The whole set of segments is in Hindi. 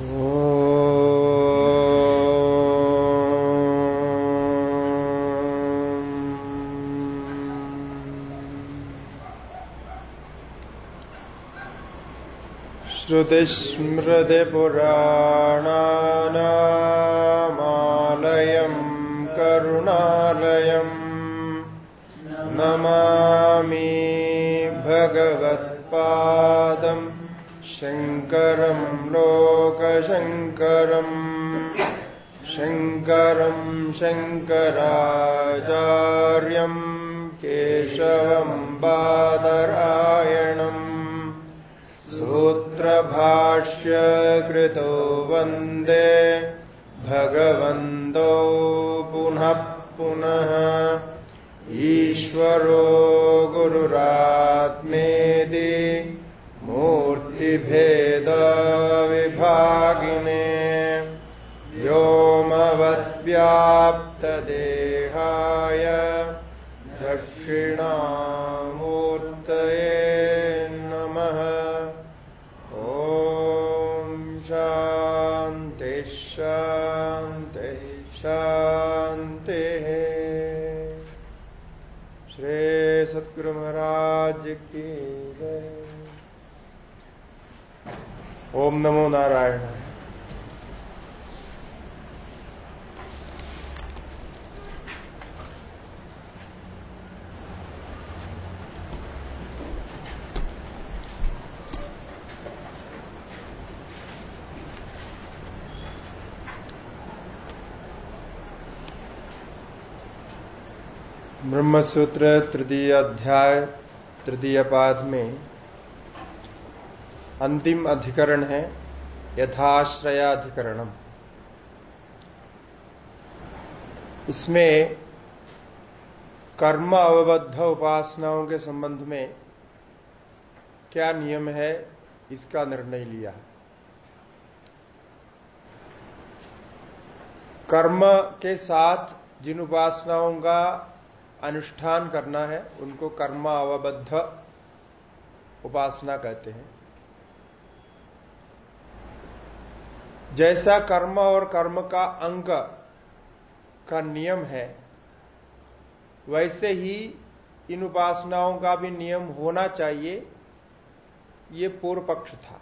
श्रुतिस्मृतिपुराणानामालयम् करुणालयम् नमामि भगवत्पादम् शङ्करम्। लोकशङ्करम्। शङ्करम् शङ्कराचार्यम् केशवम् बादरायणम् सूत्रभाष्यकृतो वन्दे भगवन्तौ पुनः पुनः। ईश्वरो गुरुरात्मेदि मूर्तिभेदविभागिने व्योमवद्व्याप्तदेहाय दक्षिणामूर्तये नमः। ॐ शान्ति शान्ति शान्तिः। श्री सद्गुरु महाराज की ओम नमो नारायण। ब्रह्मसूत्र तृतीय अध्याय, तृतीय पाद में अंतिम अधिकरण है यथाश्रयाधिकरणम। इसमें कर्म अवबद्ध उपासनाओं के संबंध में क्या नियम है, इसका निर्णय लिया। कर्म के साथ जिन उपासनाओं का अनुष्ठान करना है, उनको कर्म अवबद्ध उपासना कहते हैं। जैसा कर्म और कर्म का अंग का नियम है, वैसे ही इन उपासनाओं का भी नियम होना चाहिए, ये पूर्व पक्ष था।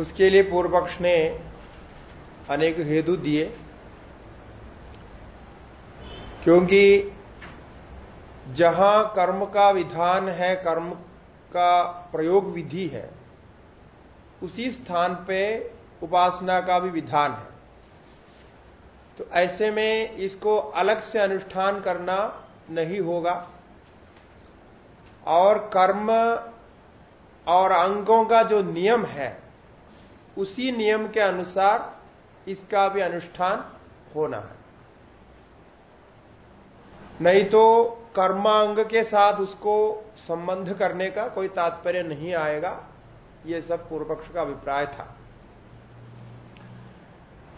उसके लिए पूर्व पक्ष ने अनेक हेतु दिए। क्योंकि जहाँ कर्म का विधान है, कर्म का प्रयोग विधि है, उसी स्थान पे उपासना का भी विधान है। तो ऐसे में इसको अलग से अनुष्ठान करना नहीं होगा। और कर्म और अंगों का जो नियम है, उसी नियम के अनुसार इसका भी अनुष्ठान होना है। नहीं तो कर्मांग के साथ उसको संबंध करने का कोई तात्पर्य नहीं आएगा। यह सब पूर्व पक्ष का अभिप्राय था।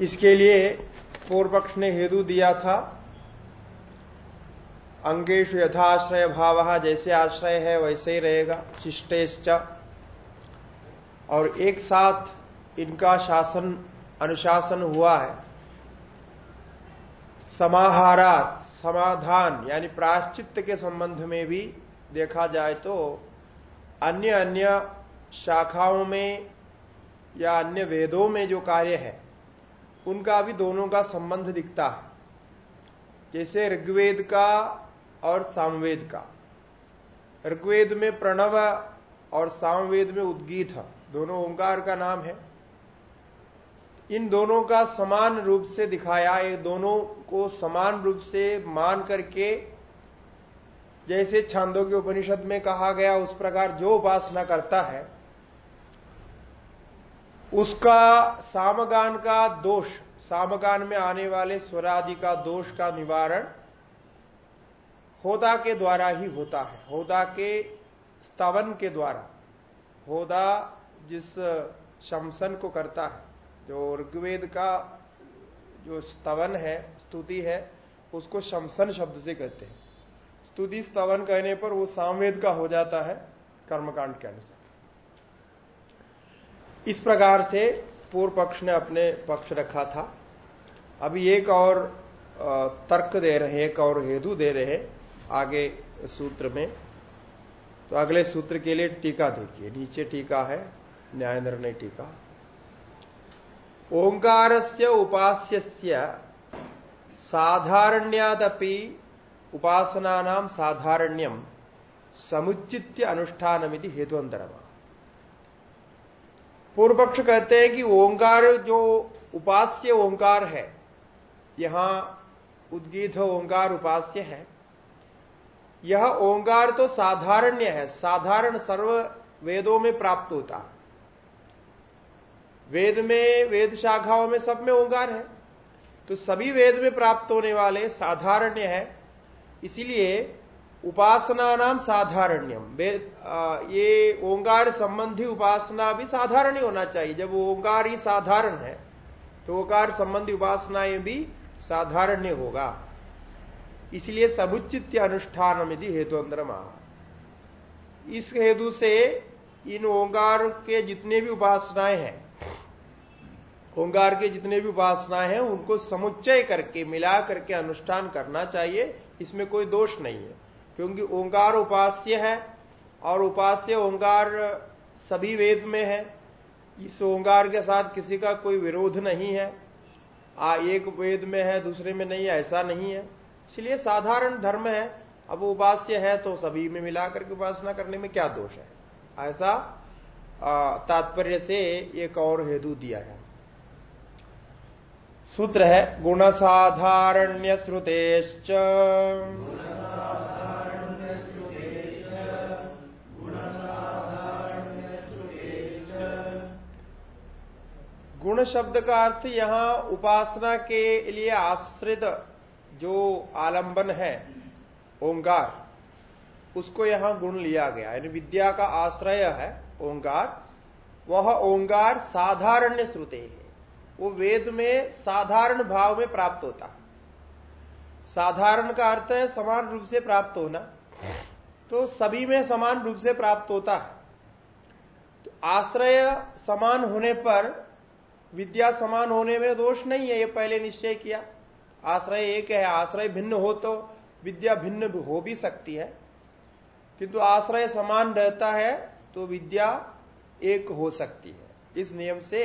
इसके लिए पूर्व पक्ष ने हेतु दिया था अंगेश यथाश्रय भाव जैसे आश्रय है वैसे ही रहेगा, शिष्टेश्च। और एक साथ इनका शासन, अनुशासन हुआ है। समाहारा समाधान, यानी प्राश्चित के संबंध में भी देखा जाए तो अन्य अन्य शाखाओं में या अन्य वेदों में जो कार्य है, उनका भी दोनों का संबंध दिखता है। जैसे ऋग्वेद का और सामवेद का। ऋग्वेद में प्रणव और सामवेद में उद्गीत, दोनों ओंकार का नाम है। इन दोनों का समान रूप से दिखाया, ये दोनों को समान रूप से मान करके, जैसे छांदों के उपनिषद में कहा गया, उस प्रकार जो उपासना करता है, उसका सामगान का दोष, सामगान में आने वाले स्वरादि का दोष का निवारण होदा के द्वारा ही होता है। होदा के, स्तवन के द्वारा, होदा जिस शमसन को करता है। जो ऋग्वेद का जो स्तवन है, स्तुति है, उसको शमसन शब्द से कहते हैं। स्तुति स्तवन कहने पर वो सामवेद का हो जाता है कर्मकांड के अनुसार। इस प्रकार से पूर्व पक्ष ने अपने पक्ष रखा था। अभी एक और तर्क दे रहे एक और हेतु दे रहे आगे सूत्र में। तो अगले सूत्र के लिए टीका देखिए। नीचे टीका है न्याय निर्णय टीका। ओंकार से उपास्य साधारण्यादपि उपासना साधारण्यम समुचित अनुष्ठानमिति हेतु अंतरमा पूर्व पक्ष कहते हैं कि ओंकार जो उपास्य ओंकार है, यहाँ उद्गीत ओंकार उपास्य है। यह ओंकार तो साधारण्य है, साधारण सर्व वेदों में प्राप्त होता है। वेद में, वेद शाखाओं में सब में ओंकार है। तो सभी वेद में प्राप्त होने वाले साधारण्य है। इसीलिए उपासना नाम साधारण्यम। वेद ये ओंकार संबंधी उपासना भी साधारण ही होना चाहिए। जब ओंकार ही साधारण है तो ओंकार संबंधी उपासनाएँ भी साधारण्य होगा। इसलिए समुचित अनुष्ठान यदि हेतु अंदर इस हेतु से इन ओंकार के जितने भी उपासनाएँ हैं ओंकार के जितने भी उपासनाएँ हैं, उनको समुच्चय करके, मिला करके अनुष्ठान करना चाहिए, इसमें कोई दोष नहीं है। क्योंकि ओंकार उपास्य है, और उपास्य ओंकार सभी वेद में है। इस ओंकार के साथ किसी का कोई विरोध नहीं है। आ, एक वेद में है, दूसरे में नहीं है ऐसा नहीं है। इसलिए साधारण धर्म है। अब उपास्य है तो सभी में मिलाकर के उपासना करने में क्या दोष है? ऐसा तात्पर्य से एक और हेतु दिया है। सूत्र है गुण साधारण्य श्रुतेश्च गुण शब्द का अर्थ यहाँ उपासना के लिए आश्रित जो आलंबन है, ओंकार, उसको यहाँ गुण लिया गया। यानी विद्या का आश्रय है ओंकार, वह ओंकार साधारण्य श्रुते है। वो वेद में साधारण भाव में प्राप्त होता। है साधारण का अर्थ है समान रूप से प्राप्त होना। तो सभी में समान रूप से प्राप्त होता। है तो आश्रय समान होने पर, विद्या समान होने में दोष नहीं है, ये पहले निश्चय किया। आश्रय एक है, आश्रय भिन्न हो तो विद्या भिन्न हो भी सकती है। किंतु आश्रय समान रहता है तो विद्या एक हो सकती है। इस नियम से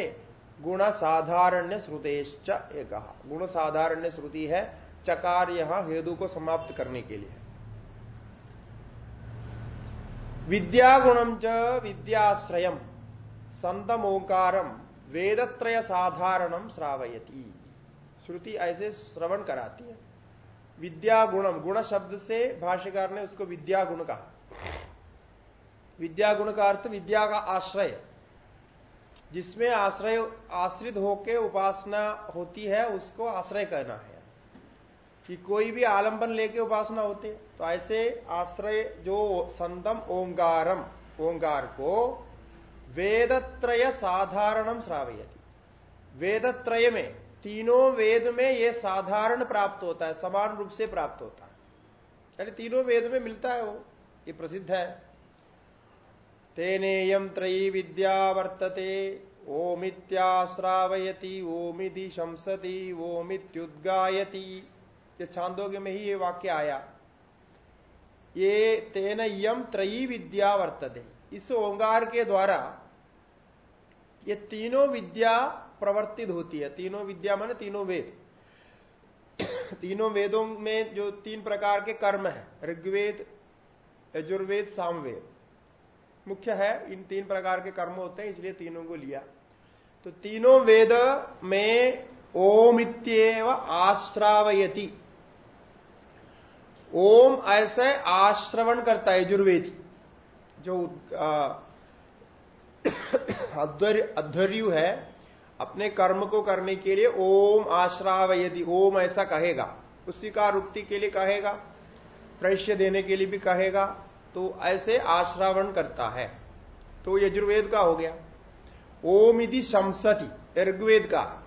गुण साधारण्य श्रुतेश्च एक। गुण साधारण्य श्रुति है चकार यहाँ हेतु को समाप्त करने के लिए। विद्या गुणम च विद्याश्रयम संतम ओंकारम वेदत्रय साधारणम श्रावयती। श्रुति ऐसे श्रवण कराती है। विद्या गुणम गुण शब्द से भाष्यकार ने उसको विद्या गुण कहा। विद्या गुण का अर्थ विद्या का आश्रय। जिसमें आश्रय, आश्रित होकर उपासना होती है, उसको आश्रय कहना है। कि कोई भी आलंबन लेके उपासना होती तो ऐसे आश्रय जो संतम ओंकारम ओंकार को वेदत्रय साधारणम श्रावयती। वेदत्रय में, तीनों वेद में यह साधारण प्राप्त होता है, समान रूप से प्राप्त होता है। यानी तीनों वेद में मिलता है वो, ये प्रसिद्ध है। तेनेयम त्रयी विद्या वर्तते। ओमित्याश्रावयती ओमिति शंसती, ओमित्युद्गायती। ये छांदोग्य में ही ये वाक्य आया। ये तेन यम त्रयी विद्या वर्तते। इस ओंकार के द्वारा ये तीनों विद्या प्रवर्तित होती है। तीनों विद्या माने तीनों वेद। तीनों वेदों में जो तीन प्रकार के कर्म है, ऋग्वेद, यजुर्वेद, सामवेद। मुख्य है, इन तीन प्रकार के कर्म होते हैं, इसलिए तीनों को लिया। तो तीनों वेद में ओम इत्येव आश्रावयति। ओम ऐसे आश्रवण करता है यजुर्वेदी, जो अध्वर्यु है, अपने कर्म को करने के लिए ओम आश्राव यदि ओम ऐसा कहेगा। उसी का रुक्ति के लिए कहेगा प्रश्य देने के लिए भी कहेगा तो ऐसे आश्रावण करता है। तो यजुर्वेद का हो गया। ओम यदि शमसती ऋग्वेद का।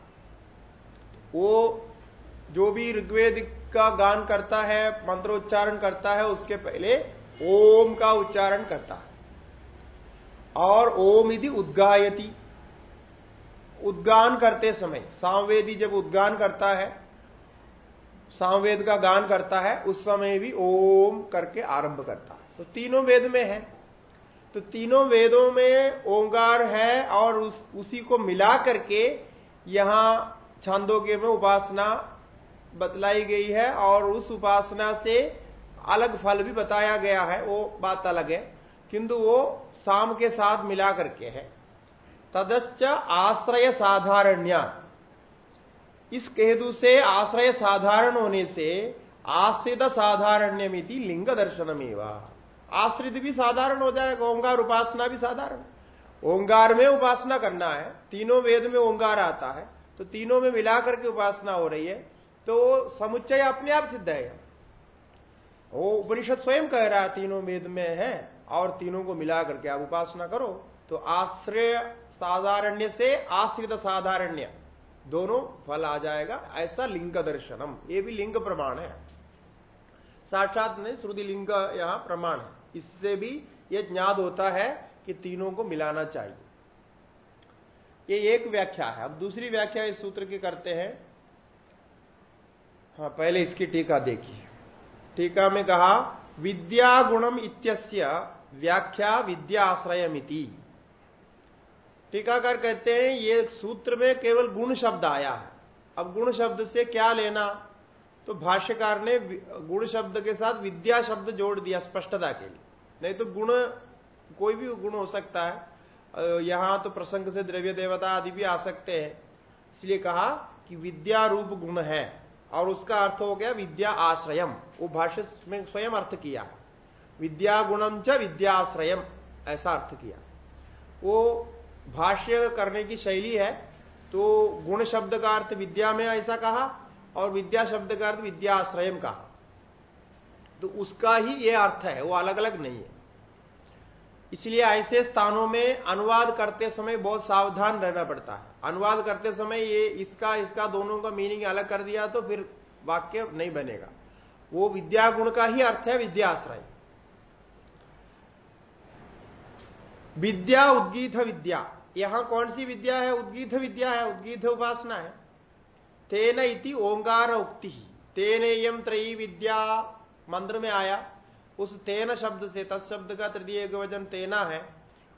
वो जो भी ऋग्वेद का गान करता है, मंत्रोच्चारण करता है, उसके पहले ओम का उच्चारण करता है। और ओम यदि उद्गायती। उद्गान करते समय, सामवेदी जब उद्गान करता है, सामवेद का गान करता है, उस समय भी ओम करके आरंभ करता है। तो तीनों वेद में है। तो तीनों वेदों में ओंकार है और उस, उसी को मिला करके यहाँ छांदोग्य में उपासना बतलाई गई है और उस उपासना से अलग फल भी बताया गया है। वो बात अलग है किंतु वो साम के साथ मिला करके है। तदश्च आश्रय साधारण्य। इस केदु से आश्रय साधारण होने से आश्रित साधारण्यमिति लिंग दर्शनमेवा। आश्रित भी साधारण हो जाएगा ओंगार उपासना भी साधारण। ओंगार में उपासना करना है, तीनों वेद में ओंकार आता है तो तीनों में मिलाकर के उपासना हो रही है तो समुच्चय अपने आप सिद्ध है। वो उपनिषद स्वयं कह रहा है, तीनों वेद में है, और तीनों को मिला करके आप उपासना करो तो आश्रय साधारण्य से आश्रित साधारण्य, दोनों फल आ जाएगा, ऐसा लिंग दर्शनम। ये भी लिंग प्रमाण है। साक्षात में श्रुति लिंग यहाँ प्रमाण है। इससे भी यह ज्ञात होता है कि तीनों को मिलाना चाहिए। ये एक व्याख्या है। अब दूसरी व्याख्या इस सूत्र की करते हैं। हाँ पहले इसकी टीका देखिए। टीका में कहा, विद्या गुणम इत्यस्य व्याख्या विद्या आश्रयमिति। टीकाकार कहते हैं, ये सूत्र में केवल गुण शब्द आया है। अब गुण शब्द से क्या लेना? तो भाष्यकार ने गुण शब्द के साथ विद्या शब्द जोड़ दिया स्पष्टता के लिए। नहीं तो गुण, कोई भी गुण हो सकता है। यहाँ तो प्रसंग से द्रव्य देवता आदि भी आ सकते हैं। इसलिए कहा कि विद्या रूप गुण है और उसका अर्थ हो गया विद्या आश्रयम। वो भाष्य में स्वयं अर्थ किया विद्या गुणम च विद्याश्रयम, ऐसा अर्थ किया। वो भाष्य करने की शैली है। तो गुण शब्द का अर्थ विद्या में ऐसा कहा और विद्या शब्द का अर्थ विद्याश्रयम कहा तो उसका ही यह अर्थ है, वो अलग अलग नहीं है। इसलिए ऐसे स्थानों में अनुवाद करते समय बहुत सावधान रहना पड़ता है। अनुवाद करते समय ये इसका इसका दोनों का मीनिंग अलग कर दिया तो फिर वाक्य नहीं बनेगा। वो विद्या गुण का ही अर्थ है विद्याश्रय। विद्या, उद्गीत विद्या। यहाँ कौन सी विद्या है? उद्गीत विद्या है, उद्गीत उपासना है। तेन इति ओंकार उक्ति। तेनेयम त्रयी विद्या मंत्र में आया। उस तेन शब्द से तत्शब्द का तृतीय वचन तेना है।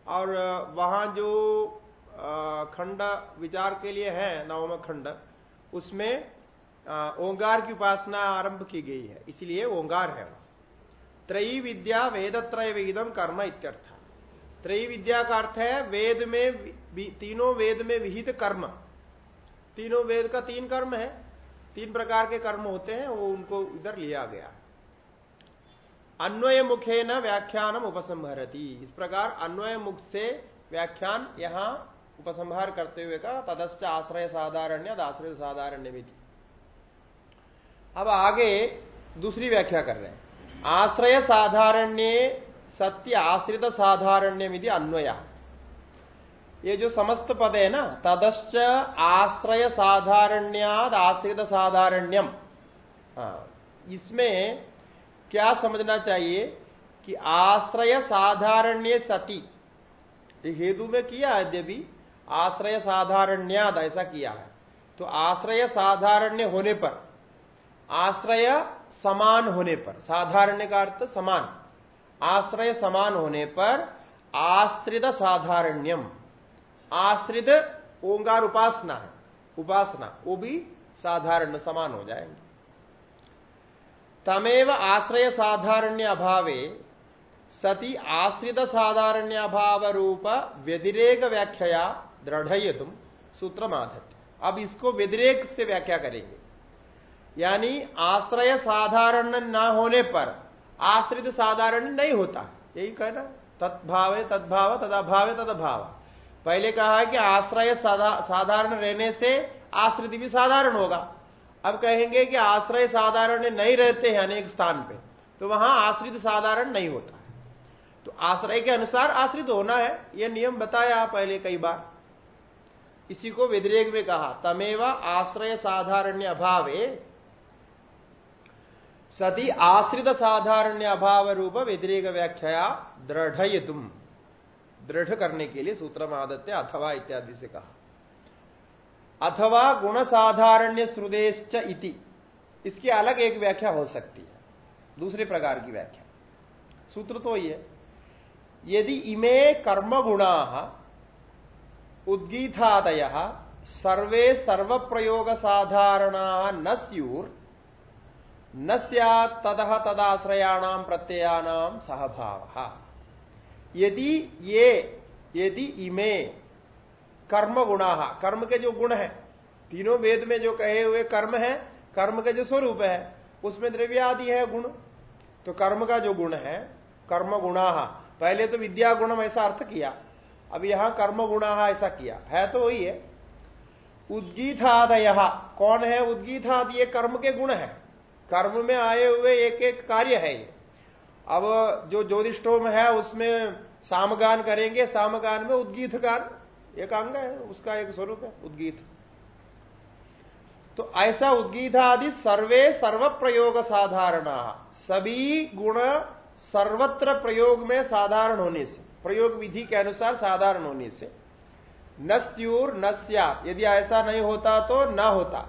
और वहाँ जो खंड विचार के लिए है, नवम खंड, उसमें ओंकार की उपासना आरंभ की गई है। इसलिए ओंगार है त्रयी विद्या वेदत्रय वेदम कर्म इत्यर्थ। त्रयी विद्या का अर्थ है, वेद में तीनों वेद में विहित कर्म। तीनों वेद का तीन कर्म है, तीन प्रकार के कर्म होते हैं, वो उनको इधर लिया गया। अन्वय मुखे न व्याख्यानम उपसंहरती। इस प्रकार अन्वय मुख से व्याख्यान यहाँ उपसंहार करते हुए का तदश्च आश्रय साधारण्य आश्रय साधारण्य विधि अब आगे दूसरी व्याख्या कर रहे हैं। आश्रय साधारण्य सत्य, आश्रित साधारण्य अन्वया। ये जो समस्त पद है ना, तदश्च आश्रय साधारण्याद, आश्रित साधारण्यम। हाँ इसमें क्या समझना चाहिए कि आश्रय साधारण्य सती हेतु में किया है देवी, आश्रय साधारण्याद, ऐसा किया है। तो आश्रय साधारण्य होने पर, आश्रय समान होने पर, साधारण्य का अर्थ समान, आश्रय समान होने पर आश्रित साधारण्यम। आश्रित ओंकार उपासना है। उपासना, वो भी साधारण, समान हो जाएँगे। तमेव आश्रय साधारण्य अभावे, सती आश्रित साधारण्य अभाव रूप व्यतिरेक व्याख्या दृढ़ तुम सूत्र माधत्य अब इसको व्यतिरेक से व्याख्या करेंगे। यानी आश्रय साधारण न होने पर आश्रित साधारण नहीं होता। यही कहना तत्भाव तद्भाव, तदाभाव, तदभाव। पहले कहा कि आश्रय साधारण रहने से आश्रित भी साधारण होगा। अब कहेंगे कि आश्रय साधारण नहीं रहते हैं अनेक स्थान पे तो वहाँ आश्रित साधारण नहीं होता है। तो आश्रय के अनुसार आश्रित होना है यह नियम बताया पहले कई बार। इसी को व्यतिरेक में कहा, तमेवा आश्रय साधारण्य अभावे, सती आश्रित साधारण्य अभाव रूप व्यतिरेक व्याख्या दृढ़ तुम दृढ़ करने के लिए सूत्र आदत्य अथवा इत्यादि से कहा। अथवा गुण साधारण्य श्रुदेश्च इति। इसकी अलग एक व्याख्या हो सकती है। दूसरे प्रकार की व्याख्या। सूत्र तो ये यदि इमे कर्म गुणा उद्गीतादय सर्वे सर्व प्रयोग साधारण न स्यूर, न सद तदाश्रयाणाम प्रत्ययानाम सहभाव। यदि ये, यदि इमे, कर्म गुणा, कर्म के जो गुण है, तीनों वेद में जो कहे हुए कर्म है, कर्म के जो स्वरूप है, उसमें द्रव्य आदि है गुण। तो कर्म का जो गुण है, कर्म गुणा, पहले तो विद्या गुणम ऐसा अर्थ किया, अब यहाँ कर्म गुणा ऐसा किया, है तो वही है। उद्गीतादय कौन है उद्गीताद ये कर्म के गुण है। कर्म में आए हुए एक एक कार्य है ये। अब जो ज्योतिषोम है उसमें सामगान करेंगे। सामगान में उद्गीत गान एक अंग है उसका एक स्वरूप है उद्गीत। तो ऐसा उद्गीत आदि सर्वे सर्व प्रयोग साधारण। सभी गुण सर्वत्र प्रयोग में साधारण होने से प्रयोग विधि के अनुसार साधारण होने से नस्यूर नस्या यदि ऐसा नहीं होता तो न होता।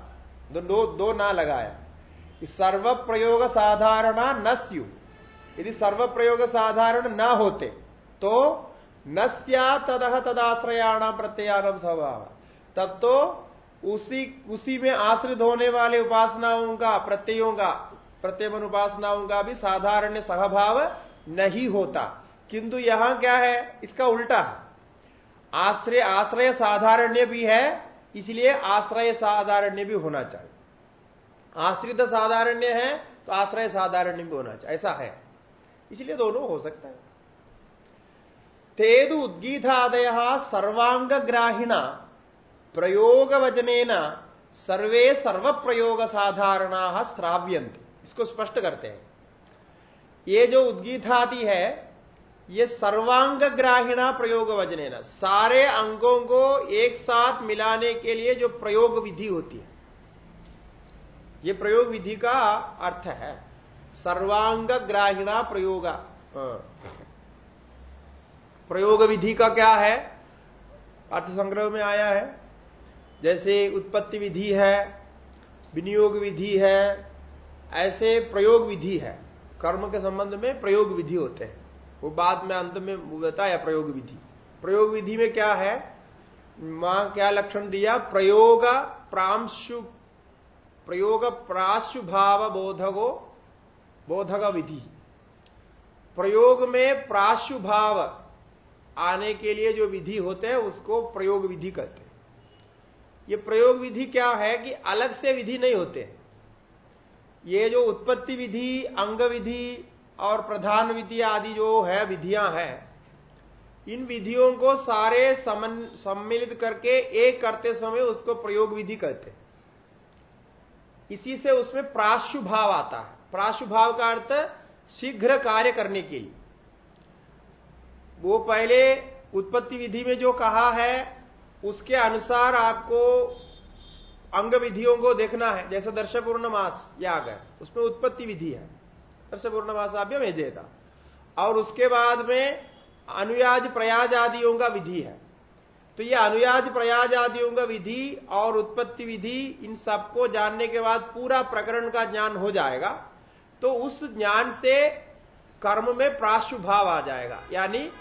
दो दो, दो ना लगाया। सर्व प्रयोग साधारणा न नस्यु यदि सर्व प्रयोग साधारण न होते तो नस्या तदह तदाश्रयाणाम प्रत्यानम स्वभाव। तब तो उसी उसी में आश्रित होने वाले उपासनाओं का, प्रत्ययों का प्रत्ययन उपासनाओं का भी साधारण सहभाव नहीं होता। किंतु यहाँ क्या है? इसका उल्टा है। आश्रय आश्रय साधारण्य भी है, इसलिए आश्रय साधारण्य भी होना चाहिए। आश्रित साधारण्य है तो आश्रय साधारण्य भी होना चाहिए। ऐसा है। इसलिए दोनों हो सकता है। तेदु उद्गीतादय सर्वांग ग्राहिणा प्रयोग वज़न सर्वे सर्व प्रयोग साधारण श्राव्यंत इसको स्पष्ट करते हैं। ये जो उद्गीतादि है, ये सर्वांग ग्राहिणा प्रयोग वज़न सारे अंगों को एक साथ मिलाने के लिए जो प्रयोग विधि होती है। ये प्रयोग विधि का अर्थ है। सर्वांग ग्राहिणा प्रयोग। हाँ। प्रयोग विधि का क्या है? अर्थ संग्रह में आया है। जैसे उत्पत्ति विधि है विनियोग विधि है ऐसे प्रयोग विधि है। कर्म के संबंध में प्रयोग विधि होते हैं। वो बाद में अंत में बताया प्रयोग विधि प्रयोग विधि में क्या है? माँ क्या लक्षण दिया? प्रयोग प्रांशु प्रयोग प्राशुभाव बोधको बोधक विधि। प्रयोग में प्राशुभाव आने के लिए जो विधि होते हैं, उसको प्रयोग विधि कहते हैं। ये प्रयोग विधि क्या है कि अलग से विधि नहीं होते। ये जो उत्पत्ति विधि, अंग विधि और प्रधान विधि आदि जो है, विधियाँ हैं, इन विधियों को सारे समन, सम्मिलित करके एक करते समय उसको प्रयोग विधि कहते हैं। इसी से उसमें प्राशुभाव आता है। प्राशुभाव का अर्थ शीघ्र कार्य करने के लिए। वो पहले उत्पत्ति विधि में जो कहा है, उसके अनुसार आपको अंग विधियों को देखना है। जैसे दर्श पूर्णमास या गए उसमें उत्पत्ति विधि है। दर्श पूर्णमास आप देता और उसके बाद में अनुयाज प्रयाज आदियों का विधि है। तो ये अनुयाज प्रयाज आदियों का विधि और उत्पत्ति विधि, इन सबको जानने के बाद पूरा प्रकरण का ज्ञान हो जाएगा। तो उस ज्ञान से कर्म में प्राशुभाव आ जाएगा। यानी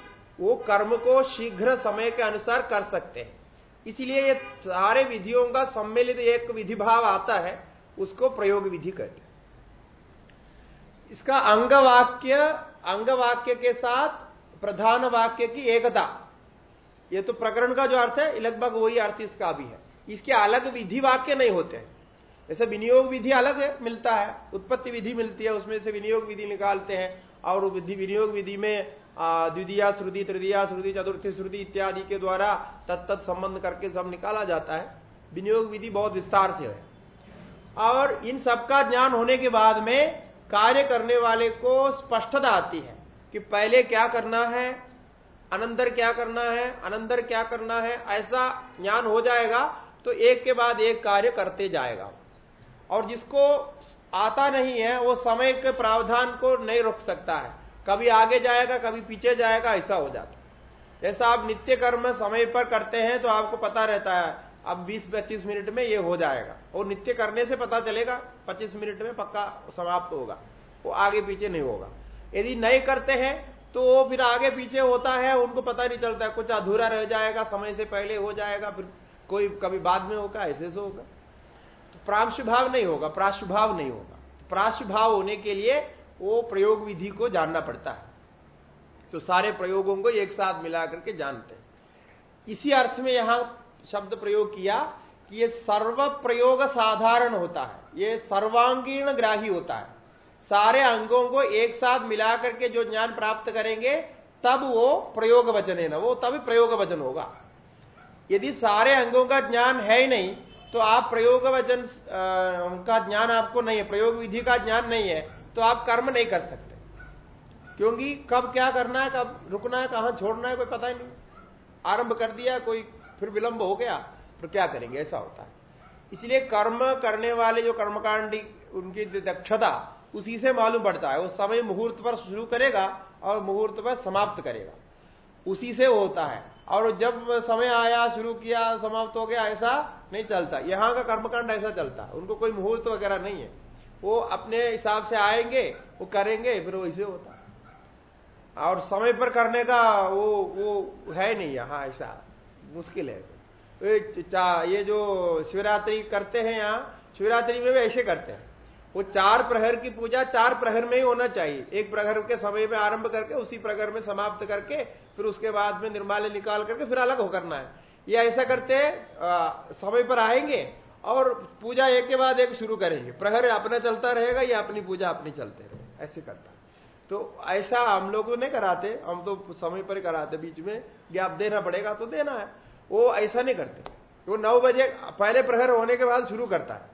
वो कर्म को शीघ्र समय के अनुसार कर सकते हैं। इसलिए ये सारे विधियों का सम्मिलित एक विधि भाव आता है, उसको प्रयोग विधि कहते हैं। इसका अंगवाक्य अंगवाक्य के साथ प्रधान वाक्य की एकता। ये तो प्रकरण का जो अर्थ है, लगभग वही अर्थ इसका भी है। इसके अलग विधि वाक्य नहीं होते हैं। जैसे विनियोग विधि अलग है, मिलता है। उत्पत्ति विधि मिलती है, उसमें से विनियोग विधि निकालते हैं और विधि, विनियोग विधि में द्वितीय श्रुति, तृतीया श्रुति, चतुर्थी श्रुति इत्यादि के द्वारा तत्त संबंध करके सब निकाला जाता है। विनियोग विधि बहुत विस्तार से है। और इन सबका ज्ञान होने के बाद में कार्य करने वाले को स्पष्टता आती है कि पहले क्या करना है, अनंतर क्या करना है, अनंतर क्या करना है, ऐसा ज्ञान हो जाएगा तो एक के बाद एक कार्य करते जाएगा। और जिसको आता नहीं है, वो समय के प्रावधान को नहीं रोक सकता है। कभी आगे जाएगा, कभी पीछे जाएगा, ऐसा हो जाता जैसा आप नित्य कर्म समय पर करते हैं तो आपको पता रहता है, अब 20-25 मिनट में ये हो जाएगा। और नित्य करने से पता चलेगा 25 मिनट में पक्का समाप्त होगा। वो आगे पीछे नहीं होगा। यदि नहीं करते हैं तो वो फिर आगे पीछे होता है, उनको पता नहीं चलता कुछ अधूरा रह जाएगा, समय से पहले हो जाएगा, फिर कोई कभी बाद में होगा, ऐसे से होगा। प्रांशुभाव नहीं होगा, प्राशुभाव नहीं होगा। प्राशुभाव होने के लिए वो प्रयोग विधि को जानना पड़ता है। तो सारे प्रयोगों को एक साथ मिला करके जानते हैं। इसी अर्थ में यहाँ शब्द प्रयोग किया कि ये सर्व प्रयोग साधारण होता है। ये सर्वांगीण ग्राही होता है। सारे अंगों को एक साथ मिलाकर के जो ज्ञान प्राप्त करेंगे, तब वो प्रयोग वचन है ना, वो तभी प्रयोग वचन होगा। यदि सारे अंगों का ज्ञान है ही नहीं तो आप प्रयोग वचन का ज्ञान आपको नहीं है, प्रयोग विधि का ज्ञान नहीं है तो आप कर्म नहीं कर सकते। क्योंकि कब क्या करना है, कब रुकना है, कहाँ छोड़ना है, कोई पता ही नहीं। आरंभ कर दिया, कोई फिर विलंब हो गया, फिर क्या करेंगे, ऐसा होता है। इसलिए कर्म करने वाले जो कर्मकांडी, उनकी दक्षता, उसी से मालूम पड़ता है। वो समय मुहूर्त पर शुरू करेगा और मुहूर्त पर समाप्त करेगा। उसी से होता है। और जब समय आया, शुरू किया, समाप्त हो गया, ऐसा नहीं चलता। यहाँ का कर्मकांड ऐसा चलता। उनको कोई मुहूर्त वगैरह नहीं है। वो अपने हिसाब से आएँगे, वो करेंगे, फिर वो इसे होता। और समय पर करने का वो वो है नहीं यहाँ, ऐसा मुश्किल है। तो ये जो शिवरात्रि करते हैं यहाँ, शिवरात्रि में भी ऐसे करते हैं। वो चार प्रहर की पूजा चार प्रहर में ही होना चाहिए। एक प्रहर के समय में आरंभ करके, उसी प्रहर में समाप्त करके फिर उसके बाद में निर्माल्य निकाल करके फिर अलग हो करना है। ये ऐसा करते समय पर आएँगे और पूजा एक के बाद एक शुरू करेंगे। प्रहर अपना चलता रहेगा, या अपनी पूजा अपनी चलते रहे। ऐसे करता तो ऐसा हम लोग तो नहीं कराते, हम तो समय पर कराते बीच में गैप देना पड़ेगा तो देना है। वो ऐसा नहीं करते। वो नौ बजे पहले प्रहर होने के बाद शुरू करता है।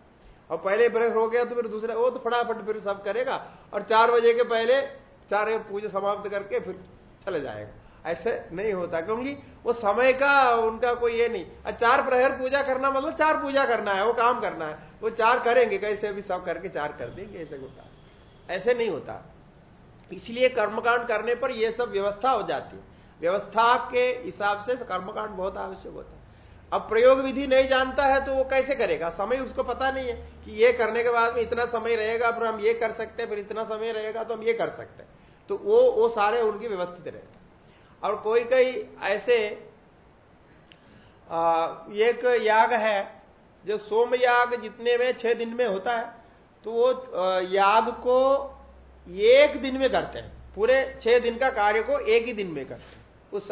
और पहले प्रहर हो गया तो फिर दूसरा, वो तो फटाफट फिर सब करेगा। और चार बजे के पहले चार पूजा समाप्त करके फिर चले जाएगा। ऐसे नहीं होता, क्योंकि वो समय का उनका कोई ये नहीं। चार प्रहर पूजा करना मतलब चार पूजा करना है, वो काम करना है। वो चार करेंगे, कैसे भी सब करके चार कर देंगे, ऐसे होता ऐसे नहीं होता। इसलिए कर्मकांड करने पर यह सब व्यवस्था हो जाती है। व्यवस्था के हिसाब से कर्मकांड बहुत आवश्यक होता है। अब प्रयोग विधि नहीं जानता है तो वो कैसे करेगा? समय उसको पता नहीं है कि ये करने के बाद में इतना समय रहेगा, फिर हम ये कर सकते हैं, फिर इतना समय रहेगा तो हम ये कर सकते हैं। तो वो वो सारे उनकी व्यवस्थित रहते और कोई कई ऐसे आ, एक याग है जो सोम याग जितने में छह दिन में होता है तो वो याग को एक दिन में करते हैं। पूरे छह दिन का कार्य को एक ही दिन में करते हैं। उस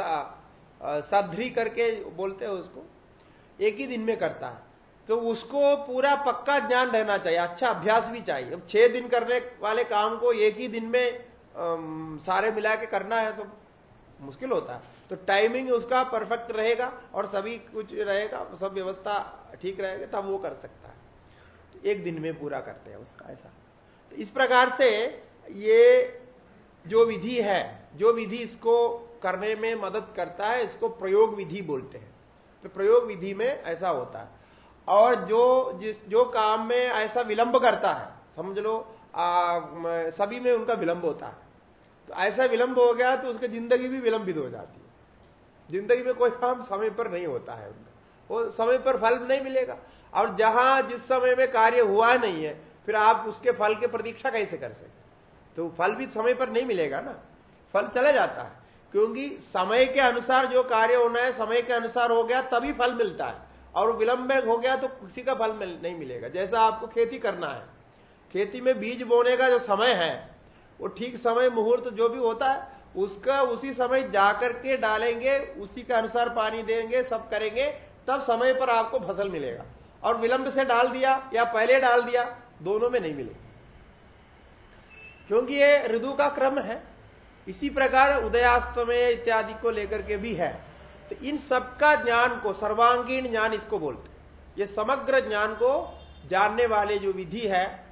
सध्री करके बोलते हैं उसको एक ही दिन में करता है। तो उसको पूरा पक्का ज्ञान रहना चाहिए अच्छा अभ्यास भी चाहिए। अब छह दिन करने वाले काम को एक ही दिन में सारे मिला के करना है तो मुश्किल होता है। तो टाइमिंग उसका परफेक्ट रहेगा और सभी कुछ रहेगा सब व्यवस्था ठीक रहेगा तब वो कर सकता है। तो एक दिन में पूरा करते हैं उसका ऐसा। तो इस प्रकार से ये जो विधि है जो विधि इसको करने में मदद करता है इसको प्रयोग विधि बोलते हैं। तो प्रयोग विधि में ऐसा होता है। और जो जिस जो काम में ऐसा विलंब करता है समझ लो आ, सभी में उनका विलंब होता है। तो ऐसा विलंब हो गया तो उसकी ज़िंदगी भी विलंबित हो जाती है। ज़िंदगी में कोई काम समय पर नहीं होता है। उनका वो समय पर फल नहीं मिलेगा। और जहाँ जिस समय में कार्य हुआ नहीं है, फिर आप उसके फल की प्रतीक्षा कैसे कर सकते तो फल भी समय पर नहीं मिलेगा ना। फल चला जाता है। क्योंकि समय के अनुसार जो कार्य होना है, समय के अनुसार हो गया, तभी फल मिलता है। और विलंब हो गया तो किसी का फल नहीं मिलेगा। जैसा आपको खेती करना है। खेती में बीज बोने का जो समय है वो ठीक समय मुहूर्त जो भी होता है, उसका उसी समय जाकर के डालेंगे, उसी के अनुसार पानी देंगे, सब करेंगे, तब समय पर आपको फ़सल मिलेगा। और विलंब से डाल दिया या पहले डाल दिया, दोनों में नहीं मिलेगा। क्योंकि ये ऋतु का क्रम है, इसी प्रकार उदयास्त में इत्यादि को लेकर के भी है। तो इन सबका ज्ञान को, सर्वांगीण ज्ञान इसको बोलते ये समग्र ज्ञान को जानने वाले जो विधि है,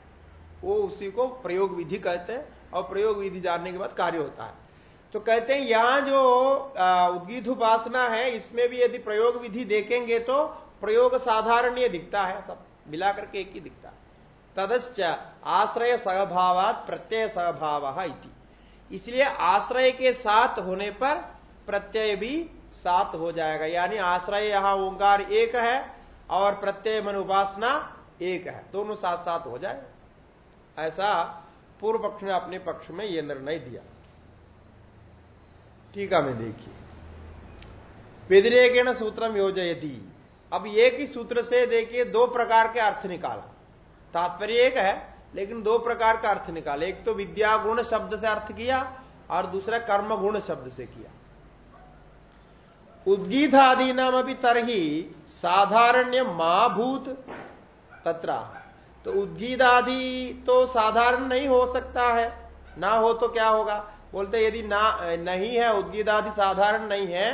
वो उसी को प्रयोग विधि कहते हैं। और प्रयोग विधि जानने के बाद कार्य होता है। तो कहते हैं, यहाँ जो उद्गीत उपासना है, इसमें भी यदि प्रयोग विधि देखेंगे तो प्रयोग साधारण दिखता है, सब मिलाकर के एक ही दिखता है। तदश्च आश्रय सहभावात प्रत्यय सहभाव इति। इसलिए आश्रय के साथ होने पर प्रत्यय भी साथ हो जाएगा। यानी आश्रय यहाँ ओंकार एक है और प्रत्यय मन उपासना एक है। दोनों साथ साथ हो जाए। ऐसा पूर्व पक्ष ने अपने पक्ष में यह निर्णय दिया। टीका में देखिए। व्यतिरेकेण सूत्रम योजयती। अब एक ही सूत्र से देखिए, दो प्रकार के अर्थ निकाला। तात्पर्य एक है, लेकिन दो प्रकार का अर्थ निकाला। एक तो विद्या गुण शब्द से अर्थ किया, और दूसरा कर्म गुण शब्द से किया। उद्गीत आदि नाम अभी तरही, साधारण्य माँ भूत तत्रा। तो उद्गीत आदि तो साधारण नहीं हो सकता है। ना हो तो क्या होगा? बोलते यदि ना, नहीं है, उद्गीत आदि साधारण नहीं है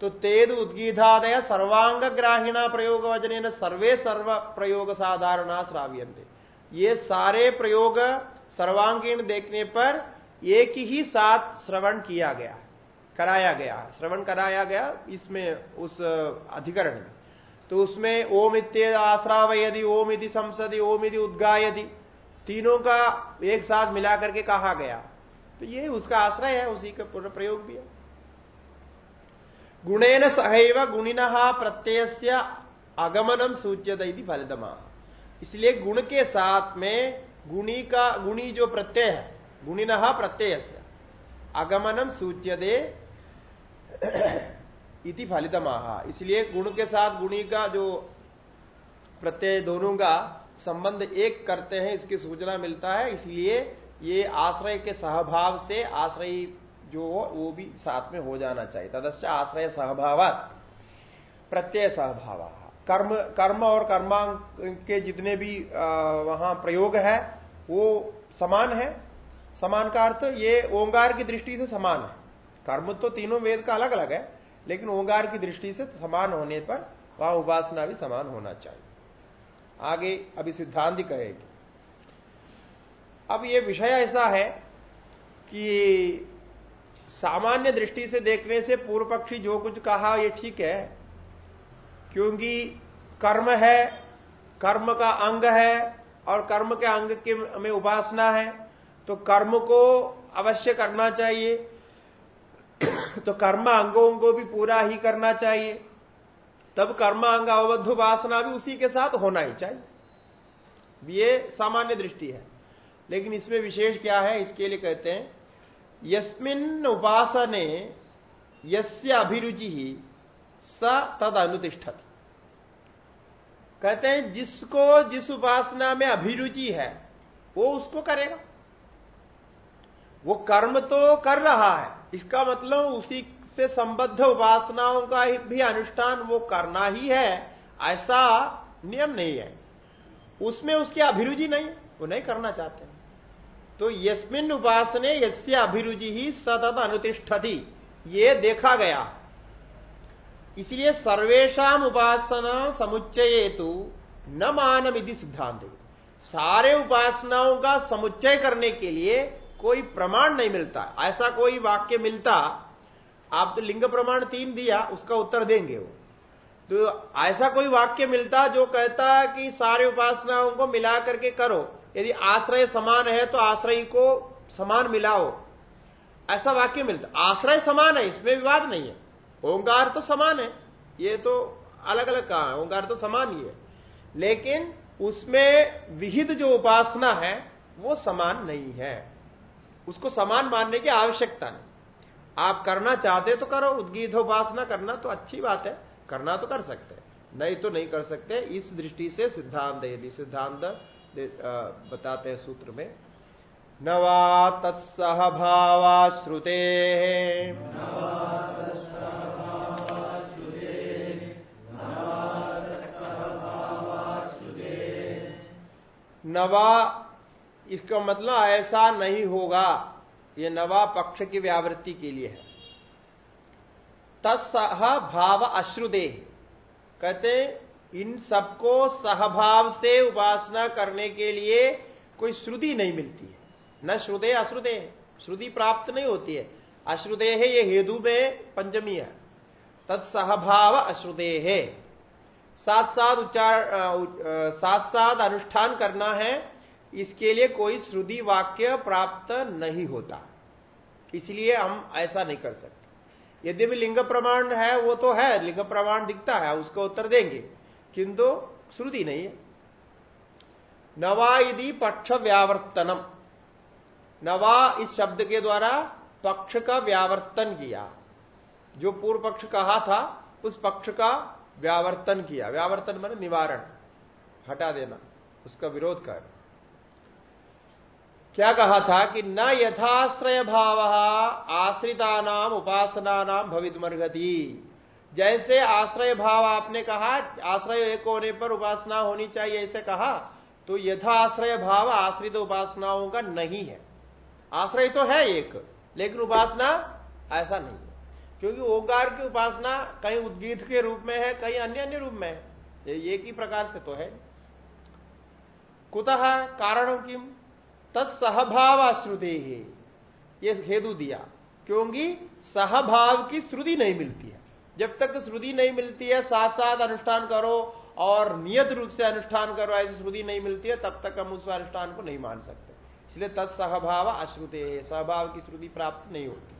तो तेद उद्गीतादय सर्वांग ग्राहिणा प्रयोग वज़न सर्वे सर्व प्रयोग साधारणा श्राव्यंते ये सारे प्रयोग सर्वांगीण देखने पर एक ही साथ श्रवण किया गया, कराया गया, श्रवण कराया गया, इसमें उस अधिकरण में। तो उसमें ओम इत्य आश्राव यदि ओम यदि संसदि, ओम यदि उद्गायदि तीनों का एक साथ मिलाकर के कहा गया। तो ये उसका आश्रय है, उसी का पूर्ण प्रयोग भी है। गुणेन सहैव गुणिन प्रत्यय से आगमनम सूच्यत फलदमा इसलिए गुण के साथ में गुणी का, गुणी जो प्रत्यय है, गुणिन प्रत्यय से आगमनम सूच्यते। इति फलितमाहा। इसलिए गुण के साथ गुणी का जो प्रत्यय दोनों का संबंध एक करते हैं, इसकी सूचना मिलता है। इसलिए ये आश्रय के सहभाव से आश्रय जो हो, वो भी साथ में हो जाना चाहिए। तदश्च आश्रय सहभाव प्रत्यय सहभाव। कर्म कर्म और कर्मांग के जितने भी वहाँ प्रयोग है, वो समान है। समान का अर्थ ये ओंकार की दृष्टि से समान है। कर्म तो तीनों वेद का अलग अलग है। लेकिन ओंकार की दृष्टि से समान होने पर वहाँ उपासना भी समान होना चाहिए। आगे अभी सिद्धांत कहेगी। अब यह विषय ऐसा है कि सामान्य दृष्टि से देखने से पूर्व पक्षी जो कुछ कहा यह ठीक है। क्योंकि कर्म है, कर्म का अंग है और कर्म के अंग के में उपासना है तो कर्म को अवश्य करना चाहिए। तो कर्म अंगों को भी पूरा ही करना चाहिए। तब कर्म अंग अवबद्ध उपासना भी उसी के साथ होना ही चाहिए। ये सामान्य दृष्टि है। लेकिन इसमें विशेष क्या है, इसके लिए कहते हैं, यस्मिन उपासने यस्य अभिरुचि ही स तद अनुतिष्ठत कहते हैं, जिसको जिस उपासना में अभिरुचि है, वो उसको करेगा। वो कर्म तो कर रहा है इसका मतलब उसी से संबद्ध उपासनाओं का भी अनुष्ठान वो करना ही है, ऐसा नियम नहीं है। उसमें उसकी अभिरुचि नहीं, वो नहीं करना चाहते। तो यस्मिन उपासने यस्य अभिरुचि ही सतत अनुतिष्ठति, ये देखा गया। इसलिए सर्वेशा उपासना समुच्चय तो न यदि सिद्धांत सारे उपासनाओं का समुच्चय करने के लिए कोई प्रमाण नहीं मिलता। ऐसा कोई वाक्य मिलता, आप तो लिंग प्रमाण तीन दिया, उसका उत्तर देंगे वो। तो ऐसा कोई वाक्य मिलता जो कहता है कि सारे उपासनाओं को मिला करके करो। यदि आश्रय समान है तो आश्रय को समान मिलाओ। ऐसा वाक्य मिलता। आश्रय समान है, इसमें विवाद नहीं है। ओंकार तो समान है, ये तो अलग अलग कहा है, ओंकार तो समान ही है। लेकिन उसमें विहित जो उपासना है, वो समान नहीं है। उसको समान मानने की आवश्यकता नहीं। आप करना चाहते तो करो, उद्गीत उपासना करना तो अच्छी बात है। करना तो कर सकते नहीं तो नहीं कर सकते, इस दृष्टि से सिद्धांत यदि सिद्धांत बताते हैं सूत्र में नवा तत्सहभावा श्रुते। नवा इसका मतलब ऐसा नहीं होगा। ये नवा पक्ष की व्यावृत्ति के लिए है। तत्सह भाव अश्रुदे। कहते इन सबको सहभाव से उपासना करने के लिए कोई श्रुति नहीं मिलती है। न श्रुदे अश्रुदे श्रुति प्राप्त नहीं होती है। अश्रुदे है, ये हेदु में पंचमी है। तत्सहभाव अश्रुदे है। साथ साथ उच्चार साथ साथ अनुष्ठान करना है। इसके लिए कोई श्रुति वाक्य प्राप्त नहीं होता। इसलिए हम ऐसा नहीं कर सकते। यदि भी लिंग प्रमाण है, वो तो है, लिंग प्रमाण दिखता है, उसको उत्तर देंगे। किंतु श्रुति नहीं है। नवा यदि पक्ष व्यावर्तनम। नवा इस शब्द के द्वारा पक्ष का व्यावर्तन किया। जो पूर्व पक्ष कहा था, उस पक्ष का व्यावर्तन किया। व्यावर्तन मान निवारण। हटा देना। उसका विरोध कर क्या कहा था कि न यथाश्रय भाव आश्रिता नाम उपासना नाम भवित मर्गति जैसे आश्रय भाव आपने कहा, आश्रय एक होने पर उपासना होनी चाहिए ऐसे कहा तो यथाश्रय भाव आश्रित उपासनाओं का नहीं है। आश्रय तो है एक, लेकिन उपासना ऐसा नहीं है। क्योंकि ओंकार की उपासना कहीं उद्गीत के रूप में है, कहीं अन्य अन्य रूप में है। एक ही प्रकार से तो है। कुतः कारण किम तत्सहभाव श्रुति ये हेतु दिया। क्योंकि सहभाव की श्रुति नहीं मिलती है। जब तक श्रुति नहीं मिलती है साथ साथ अनुष्ठान करो और नियत रूप से अनुष्ठान करो, ऐसी श्रुति नहीं मिलती है, तब तक हम उस अनुष्ठान को नहीं मान सकते। इसलिए तत्सहभाव अश्रुते सहभाव की श्रुति प्राप्त नहीं होती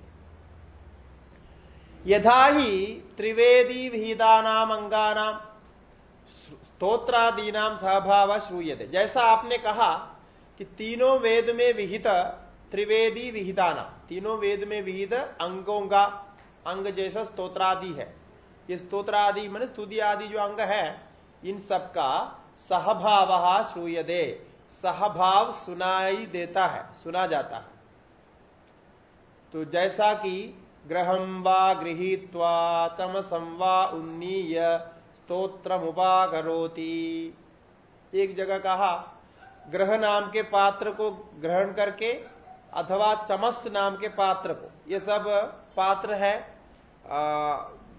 यथा ही त्रिवेदी विहिता नाम अंगानाम स्तोत्रादीनाम सहभाव श्रूयते। जैसा आपने कहा कि तीनों वेद में विहित त्रिवेदी विहिताना, तीनों वेद में विहित अंगों का अंग जैसा स्तोत्रादि है। ये स्तोत्रादि मान स्तुति आदि जो अंग है, इन सबका सहभाव श्रूयदे सहभाव सुनाई देता है, सुना जाता है। तो जैसा कि ग्रहम वा गृहीत्वा तमसम वा उन्नीय स्तोत्रमुपाकरोति। एक जगह कहा ग्रह नाम के पात्र को ग्रहण करके अथवा चमस नाम के पात्र को। ये सब पात्र है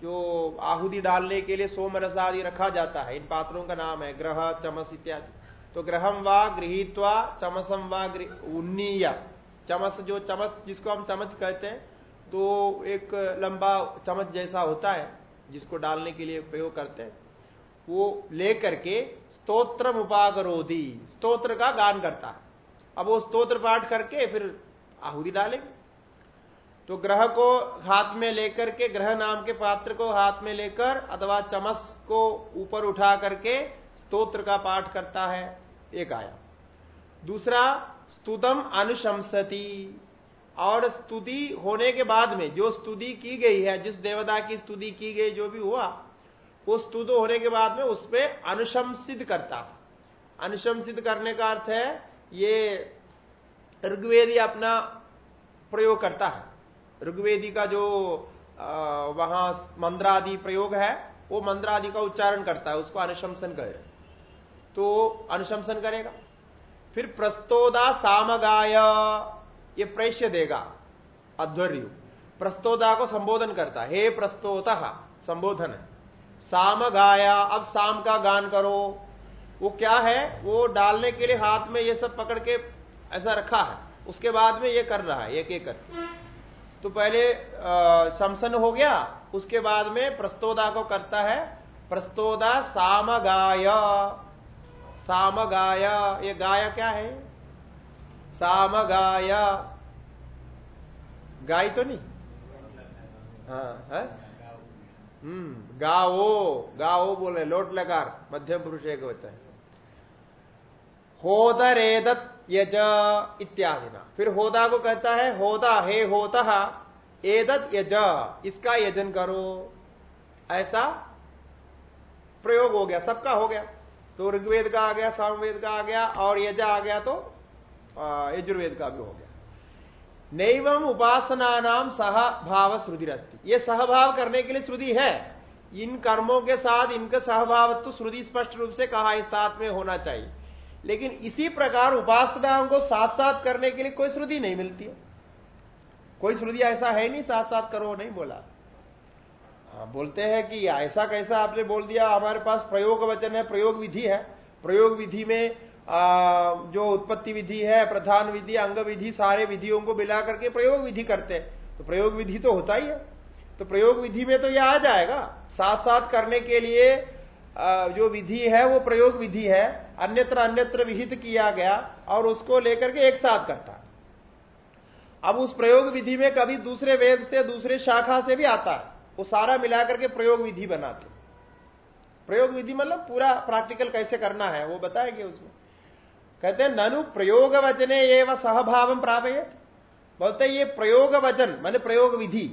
जो आहुति डालने के लिए सोम रस आदि रखा जाता है। इन पात्रों का नाम है ग्रह, चमस इत्यादि। तो ग्रहम वा गृहित्वा, चमसम वा उन्नीय। चमस जो चमच जिसको हम चमच कहते हैं तो एक लंबा चमच जैसा होता है, जिसको डालने के लिए प्रयोग करते हैं। वो लेकर के स्तोत्र उपागरोधी स्तोत्र का गान करता है। अब वो स्तोत्र पाठ करके फिर आहुति डालेंगे। तो ग्रह को हाथ में लेकर के, ग्रह नाम के पात्र को हाथ में लेकर अथवा चमस को ऊपर उठा करके स्तोत्र का पाठ करता है एक आया। दूसरा, स्तुतम अनुशंसती। और स्तुति होने के बाद में जो स्तुति की गई है, जिस देवता की स्तुति की गई, जो भी हुआ वो स्तुत होने के बाद में उसमें अनुशंसित करता अनुशंसित करने का अर्थ है, ये ऋग्वेदी अपना प्रयोग करता है। ऋग्वेदी का जो वहाँ मंत्रादि प्रयोग है, वो मंत्रादि का उच्चारण करता है, उसको अनुशंसन करे। तो अनुशंसन करेगा। फिर प्रस्तोदा सामगाय, ये प्रेष्य देगा, अध्वर्यु। प्रस्तोदा को संबोधन करता हे। प्रस्तोत, संबोधन। है साम गाया अब साम का गान करो। वो क्या है? वो डालने के लिए हाथ में ये सब पकड़ के ऐसा रखा है। उसके बाद में ये कर रहा है एक एक करके तो पहले समसन हो गया। उसके बाद में प्रस्तोदा को करता है। प्रस्तोदा साम गाय साम गाय ये गाय क्या है? साम गाय गाय तो नहीं? हाँ? हम्म। गाओ गाओ बोले, लोट लकार, मध्यम पुरुष एक बच्चा है। होदरेदत यज इत्यादि ना फिर होदा को कहता है, होदा हे होता, एदत यज, इसका यजन करो। ऐसा प्रयोग हो गया, सबका हो गया। तो ऋग्वेद का आ गया, सामवेद का आ गया, और यजा आ गया तो यजुर्वेद का भी हो गया। नैवम उपासना नाम सहभाव श्रुति रस्ती ये सहभाव करने के लिए श्रुति है। इन कर्मों के साथ इनका सहभाव तो श्रुति स्पष्ट रूप से कहा इस साथ में होना चाहिए। लेकिन इसी प्रकार उपासनाओं को साथ साथ करने के लिए कोई श्रुति नहीं मिलती है। कोई श्रुति ऐसा है नहीं साथ साथ करो नहीं बोला। हाँ बोलते हैं कि ऐसा कैसा आपने बोल दिया हमारे पास प्रयोग वचन है प्रयोग विधि है। प्रयोग विधि में आ, जो उत्पत्ति विधि है प्रधान विधि अंग विधि सारे विधियों को मिला करके प्रयोग विधि करते हैं। तो प्रयोग विधि तो होता ही है। तो प्रयोग विधि में तो यह आ जाएगा। साथ साथ करने के लिए जो विधि है, वो प्रयोग विधि है। अन्यत्र अन्यत्र विहित किया गया और उसको लेकर के एक साथ करता अब उस प्रयोग विधि में कभी दूसरे वेद से, दूसरे शाखा से भी आता है। वो सारा मिलाकर के प्रयोग विधि बनाते प्रयोग विधि मतलब पूरा प्रैक्टिकल कैसे करना है, वो बताएँगे उसमें। कहते हैं, ननु प्रयोग वचने एवं सहभाव प्राप्त बोलते ये प्रयोग वचन, मान प्रयोग विधि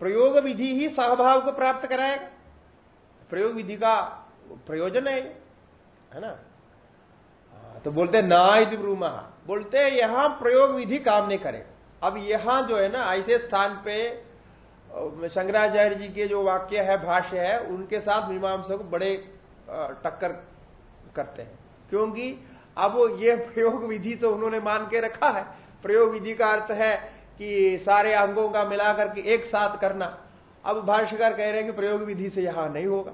प्रयोग विधि ही सहभाव को प्राप्त कराएगा। प्रयोग विधि का प्रयोजन है है ना? हाँ, तो बोलते ना यदि ब्रूमा। बोलते यहाँ प्रयोग विधि काम नहीं करेगा। अब यहाँ जो है ना ऐसे स्थान पे शंकराचार्य जी के जो वाक्य है भाष्य है उनके साथ मीमांसक बड़े टक्कर करते हैं। क्योंकि अब ये प्रयोग विधि तो उन्होंने मान के रखा है। प्रयोग विधि का अर्थ है कि सारे अंगों का मिलाकर के एक साथ करना। अब भाष्यकार कह रहे हैं कि प्रयोग विधि से यहाँ नहीं होगा।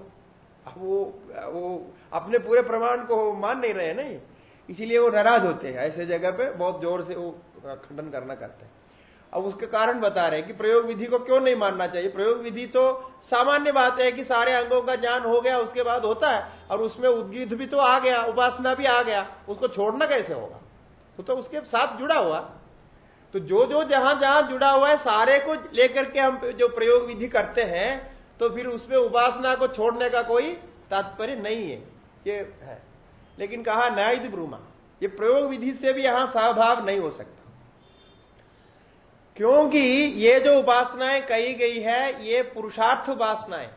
अब वो वो अपने पूरे प्रमाण को मान नहीं रहे नहीं। इसीलिए वो नाराज़ होते हैं ऐसे जगह पे बहुत ज़ोर से वो खंडन करना करते हैं। अब उसके कारण बता रहे हैं कि प्रयोग विधि को क्यों नहीं मानना चाहिए? प्रयोग विधि तो सामान्य बात है कि सारे अंगों का ज्ञान हो गया उसके बाद होता है और उसमें उद्गीत भी तो आ गया उपासना भी आ गया उसको छोड़ना कैसे होगा? तो, तो उसके साथ जुड़ा हुआ। तो जो जो जहाँ जहाँ जुड़ा हुआ है, सारे को लेकर के हम जो प्रयोग विधि करते हैं तो फिर उसमें उपासना को छोड़ने का कोई तात्पर्य नहीं है। ये है। लेकिन कहा न्याय ब्रूमा। ये प्रयोग विधि से भी यहाँ सहभाव नहीं हो सकता। क्योंकि ये जो उपासनाएँ कही गई है, ये पुरुषार्थ उपासनाएँ।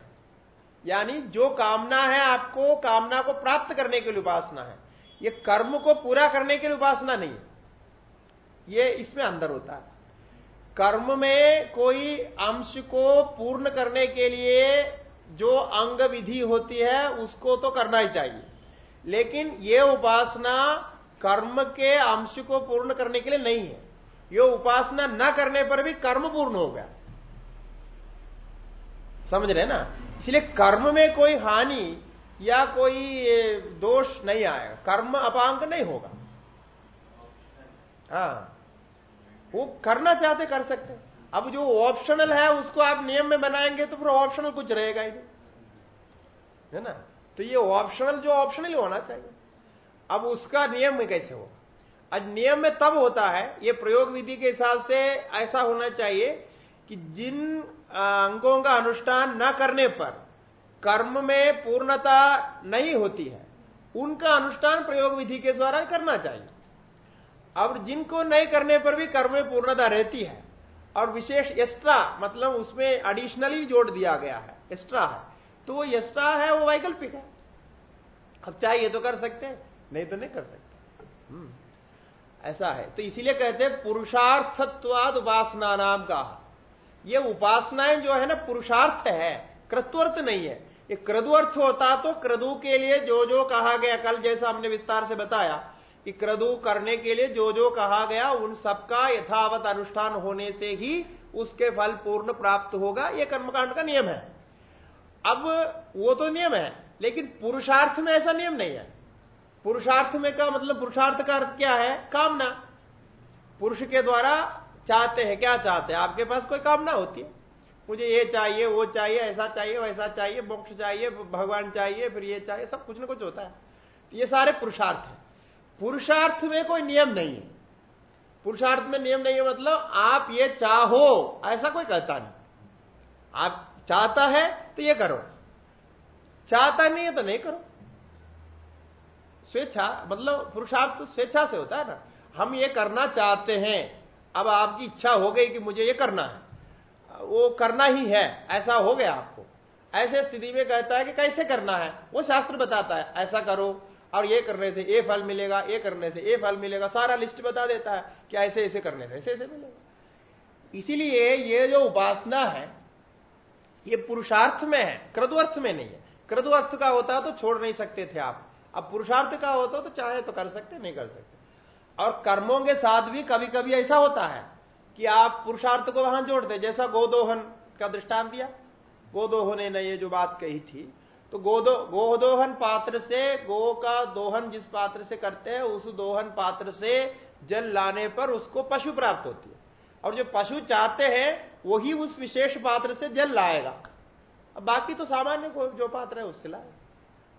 यानी जो कामना है आपको, कामना को प्राप्त करने के लिए उपासना है। ये कर्म को पूरा करने के लिए उपासना नहीं है। ये इसमें अंदर होता है। कर्म में कोई अंश को पूर्ण करने के लिए जो अंग विधि होती है, उसको तो करना ही चाहिए। लेकिन ये उपासना कर्म के अंश को पूर्ण करने के लिए नहीं है। ये उपासना न करने पर भी कर्म पूर्ण हो गया। समझ रहे ना? इसलिए कर्म में कोई हानि या कोई दोष नहीं आएगा। कर्म अपांग नहीं होगा। हाँ। वो करना चाहते कर सकते अब जो ऑप्शनल है, उसको आप नियम में बनाएँगे तो फिर ऑप्शनल कुछ रहेगा ही नहीं। है ना? तो ये ऑप्शनल जो ऑप्शनल होना चाहिए। अब उसका नियम में कैसे होगा? आज नियम में तब होता है, ये प्रयोग विधि के हिसाब से ऐसा होना चाहिए कि जिन अंगों का अनुष्ठान न करने पर कर्म में पूर्णता नहीं होती है, उनका अनुष्ठान प्रयोग विधि के द्वारा करना चाहिए। अब जिनको नहीं करने पर भी कर्म में पूर्णता रहती है। और विशेष एक्स्ट्रा मतलब उसमें एडिशनली जोड़ दिया गया है। एक्स्ट्रा है। तो वो एक्स्ट्रा है वो वैकल्पिक है। अब चाहिए तो कर सकते हैं नहीं तो नहीं कर सकते। हम्म, ऐसा है। तो इसीलिए कहते हैं पुरुषार्थत्वाद उपासना नाम का। ये उपासनाएँ जो है ना पुरुषार्थ है कृत्वर्थ नहीं है। ये क्रदुअर्थ होता तो क्रदु के लिए जो जो कहा गया कल जैसा हमने विस्तार से बताया कि क्रदु करने के लिए जो जो कहा गया, उन सबका यथावत अनुष्ठान होने से ही उसके फल पूर्ण प्राप्त होगा। यह कर्मकांड का नियम है। अब वो तो नियम है, लेकिन पुरुषार्थ में ऐसा नियम नहीं है। पुरुषार्थ में का मतलब पुरुषार्थ का अर्थ क्या है? कामना। पुरुष के द्वारा चाहते हैं, क्या चाहते हैं? आपके पास कोई कामना होती है। मुझे ये चाहिए, वो चाहिए, ऐसा चाहिए, वैसा चाहिए, मोक्ष चाहिए, भगवान चाहिए, फिर ये चाहिए, सब कुछ ना कुछ होता है। तो ये सारे पुरुषार्थ है। पुरुषार्थ में कोई नियम नहीं है। पुरुषार्थ में नियम नहीं है मतलब आप ये चाहो, ऐसा कोई कहता नहीं। आप चाहता है तो ये करो। चाहता नहीं है तो नहीं करो। स्वेच्छा मतलब पुरुषार्थ स्वेच्छा से होता है ना। हम ये करना चाहते हैं, अब आपकी इच्छा हो गई कि मुझे ये करना है। वो करना ही है, ऐसा हो गया आपको। ऐसे स्थिति में कहता है कि कैसे करना है? वो शास्त्र बताता है, ऐसा करो और ये करने से ये फल मिलेगा ये करने से ये फल मिलेगा, सारा लिस्ट बता देता है कि ऐसे ऐसे करने से ऐसे ऐसे मिलेगा। इसीलिए ये जो उपासना है, ये पुरुषार्थ में है क्रदुअर्थ में नहीं है। क्रदुअर्थ का होता तो छोड़ नहीं सकते थे आप। अब पुरुषार्थ का होता तो चाहे तो कर सकते, नहीं कर सकते। और कर्मों के साथ भी कभी कभी ऐसा होता है कि आप पुरुषार्थ को वहाँ जोड़ते जैसा गोदोहन का दृष्टांत दिया। गोदोहन ने ये जो बात कही थी तो गोदो, गोदोहन पात्र से, गो का दोहन जिस पात्र से करते हैं, उस दोहन पात्र से जल लाने पर उसको पशु प्राप्त होती है। और जो पशु चाहते हैं, वही उस विशेष पात्र से जल लाएगा। अब बाकी तो सामान्य जो पात्र है, उससे लाए।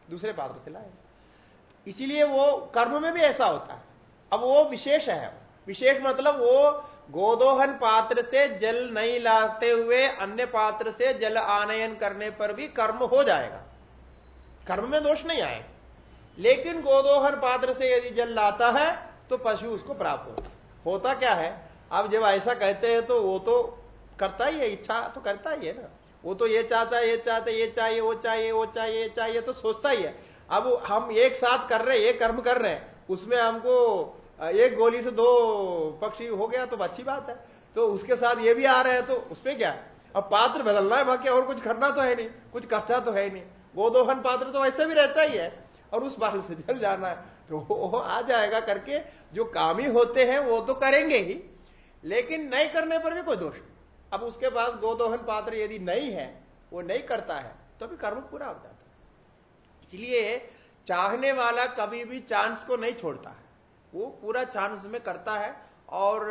दूसरे पात्र से लाए। इसीलिए वो कर्म में भी ऐसा होता है। अब वो विशेष है। विशेष मतलब वो गोदोहन पात्र से जल नहीं लाते हुए अन्य पात्र से जल आनयन करने पर भी कर्म हो जाएगा। कर्म में दोष नहीं आए। लेकिन गोदोहन पात्र से यदि जल लाता है तो पशु उसको प्राप्त होता होता क्या है? अब जब ऐसा कहते हैं तो वो तो करता ही है, इच्छा तो करता ही है ना। वो तो ये चाहता है, ये चाहता है, ये चाहिए, वो चाहिए वो चाहिए, ये चाहिए तो सोचता ही है। अब हम एक साथ कर रहे हैं, एक कर्म कर रहे हैं, उसमें हमको, एक गोली से दो पक्षी हो गया तो अच्छी बात है। तो उसके साथ ये भी आ रहे हैं तो उसमें क्या? है अब पात्र बदलना है, बाकी और कुछ करना तो है नहीं, कुछ करता तो है नहीं। गोदोहन पात्र तो ऐसे भी रहता ही है। और उस बाल से जल जाना है। तो वो आ जाएगा करके, जो कामी होते हैं, वो तो करेंगे ही। लेकिन नहीं करने पर भी कोई दोष अब उसके पास गोदोहन पात्र यदि नहीं है, वो नहीं करता है तो भी कर्म पूरा हो जाता है। इसलिए चाहने वाला कभी भी चांस को नहीं छोड़ता है। वो पूरा चांस में करता है और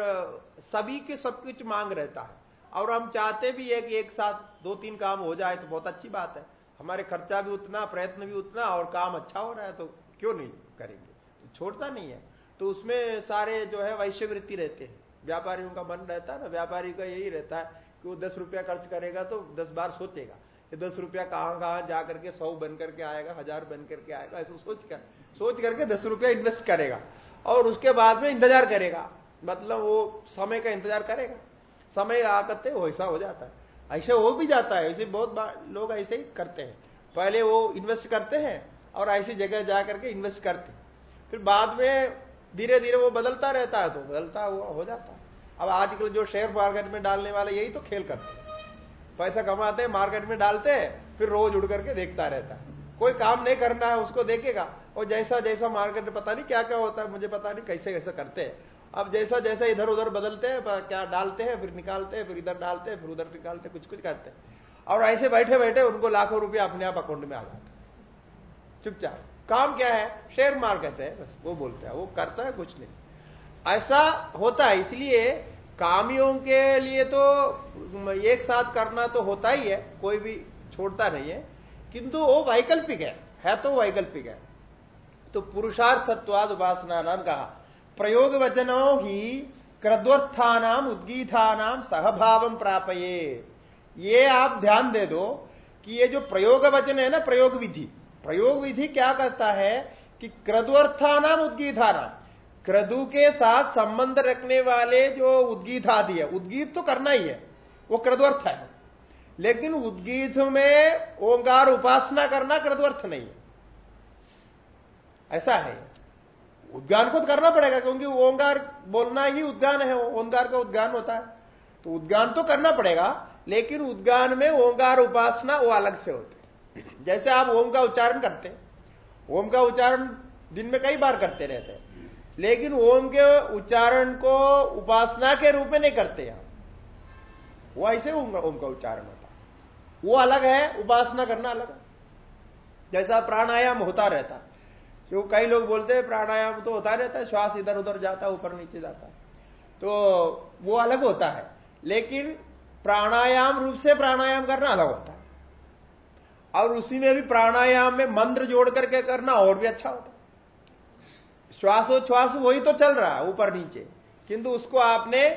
सभी के सब कुछ मांग रहता है। और हम चाहते भी है कि एक साथ दो तीन काम हो जाए तो बहुत अच्छी बात है। हमारे खर्चा भी उतना, प्रयत्न भी उतना और काम अच्छा हो रहा है तो क्यों नहीं करेंगे? तो छोड़ता नहीं है। तो उसमें सारे जो है वैश्य वृत्ति रहते हैं। व्यापारियों का मन रहता है ना, व्यापारी का यही रहता है कि वो दस रुपया खर्च करेगा तो दस बार सोचेगा। कि दस रुपया कहाँ कहाँ जा करके सौ बन करके आएगा, हज़ार बन करके आएगा, ऐसा सोच कर, सोच करके दस रुपया इन्वेस्ट करेगा। और उसके बाद में इंतज़ार करेगा। मतलब वो समय का इंतज़ार करेगा। समय आकते वैसा हो जाता है। ऐसे हो भी जाता है, ऐसे बहुत लोग ऐसे ही करते हैं। पहले वो इन्वेस्ट करते हैं और ऐसी जगह जा करके इन्वेस्ट करते फिर बाद में धीरे धीरे वो बदलता रहता है तो बदलता हुआ हो जाता है। अब आजकल जो शेयर मार्केट में डालने वाले, यही तो खेल करते हैं। पैसा कमाते हैं मार्केट में डालते हैं, फिर रोज उड़ करके देखता रहता है। कोई काम नहीं करना है, उसको देखेगा। और जैसा जैसा मार्केट पता नहीं क्या क्या होता है, मुझे पता नहीं कैसे कैसे करते हैं। अब जैसा जैसा इधर उधर बदलते हैं क्या डालते हैं, फिर निकालते हैं, फिर इधर डालते हैं, फिर उधर निकालते कुछ कुछ करते हैं। और ऐसे बैठे बैठे उनको लाखों रुपया अपने आप अकाउंट में आ जाता है। चुपचाप। काम क्या है? शेयर मार्केट है, बस वो बोलते हैं। वो करता है, कुछ नहीं। ऐसा होता है, इसलिए कामियों के लिए तो एक साथ करना तो होता ही है, कोई भी छोड़ता नहीं है। किंतु वो वैकल्पिक है है तो वैकल्पिक है। तो पुरुषार्थत्वाद उपासना नाम कहा। प्रयोग वचनों ही क्रद्वर्थानाम उद्गीतानाम सहभाव प्रापये। ये आप ध्यान दे दो कि ये जो प्रयोग वचन है ना प्रयोग विधि प्रयोग विधि क्या करता है कि क्रदुअर्थानाम उद्गीतानाम क्रदु के साथ संबंध रखने वाले जो उद्गीत आदि है, उद्गीत तो करना ही है, वो क्रदुअर्थ है। लेकिन उद्गीत में ओंकार उपासना करना क्रदुअर्थ नहीं है। ऐसा है। उद्गान को करना पड़ेगा, क्योंकि ओंकार बोलना ही उद्गान है, ओंकार का उद्गान होता है। तो उद्गान तो करना पड़ेगा, लेकिन उद्गान में ओंकार उपासना वो अलग से होते जैसे आप ओम का उच्चारण करते ओम का उच्चारण दिन में कई बार करते रहते हैं, लेकिन ओम के उच्चारण को उपासना के रूप में नहीं करते आप। वो ऐसे ओम का उच्चारण होता वो अलग है, उपासना करना अलग है। जैसा प्राणायाम होता रहता जो कई लोग बोलते हैं, प्राणायाम तो होता रहता है, श्वास इधर उधर जाता ऊपर नीचे जाता तो वो अलग होता है, लेकिन प्राणायाम रूप से प्राणायाम करना अलग होता है। और उसी में भी प्राणायाम में मंत्र जोड़ करके करना और भी अच्छा होता है। श्वासोच्छ्वास वही तो चल रहा है, ऊपर नीचे। किंतु उसको आपने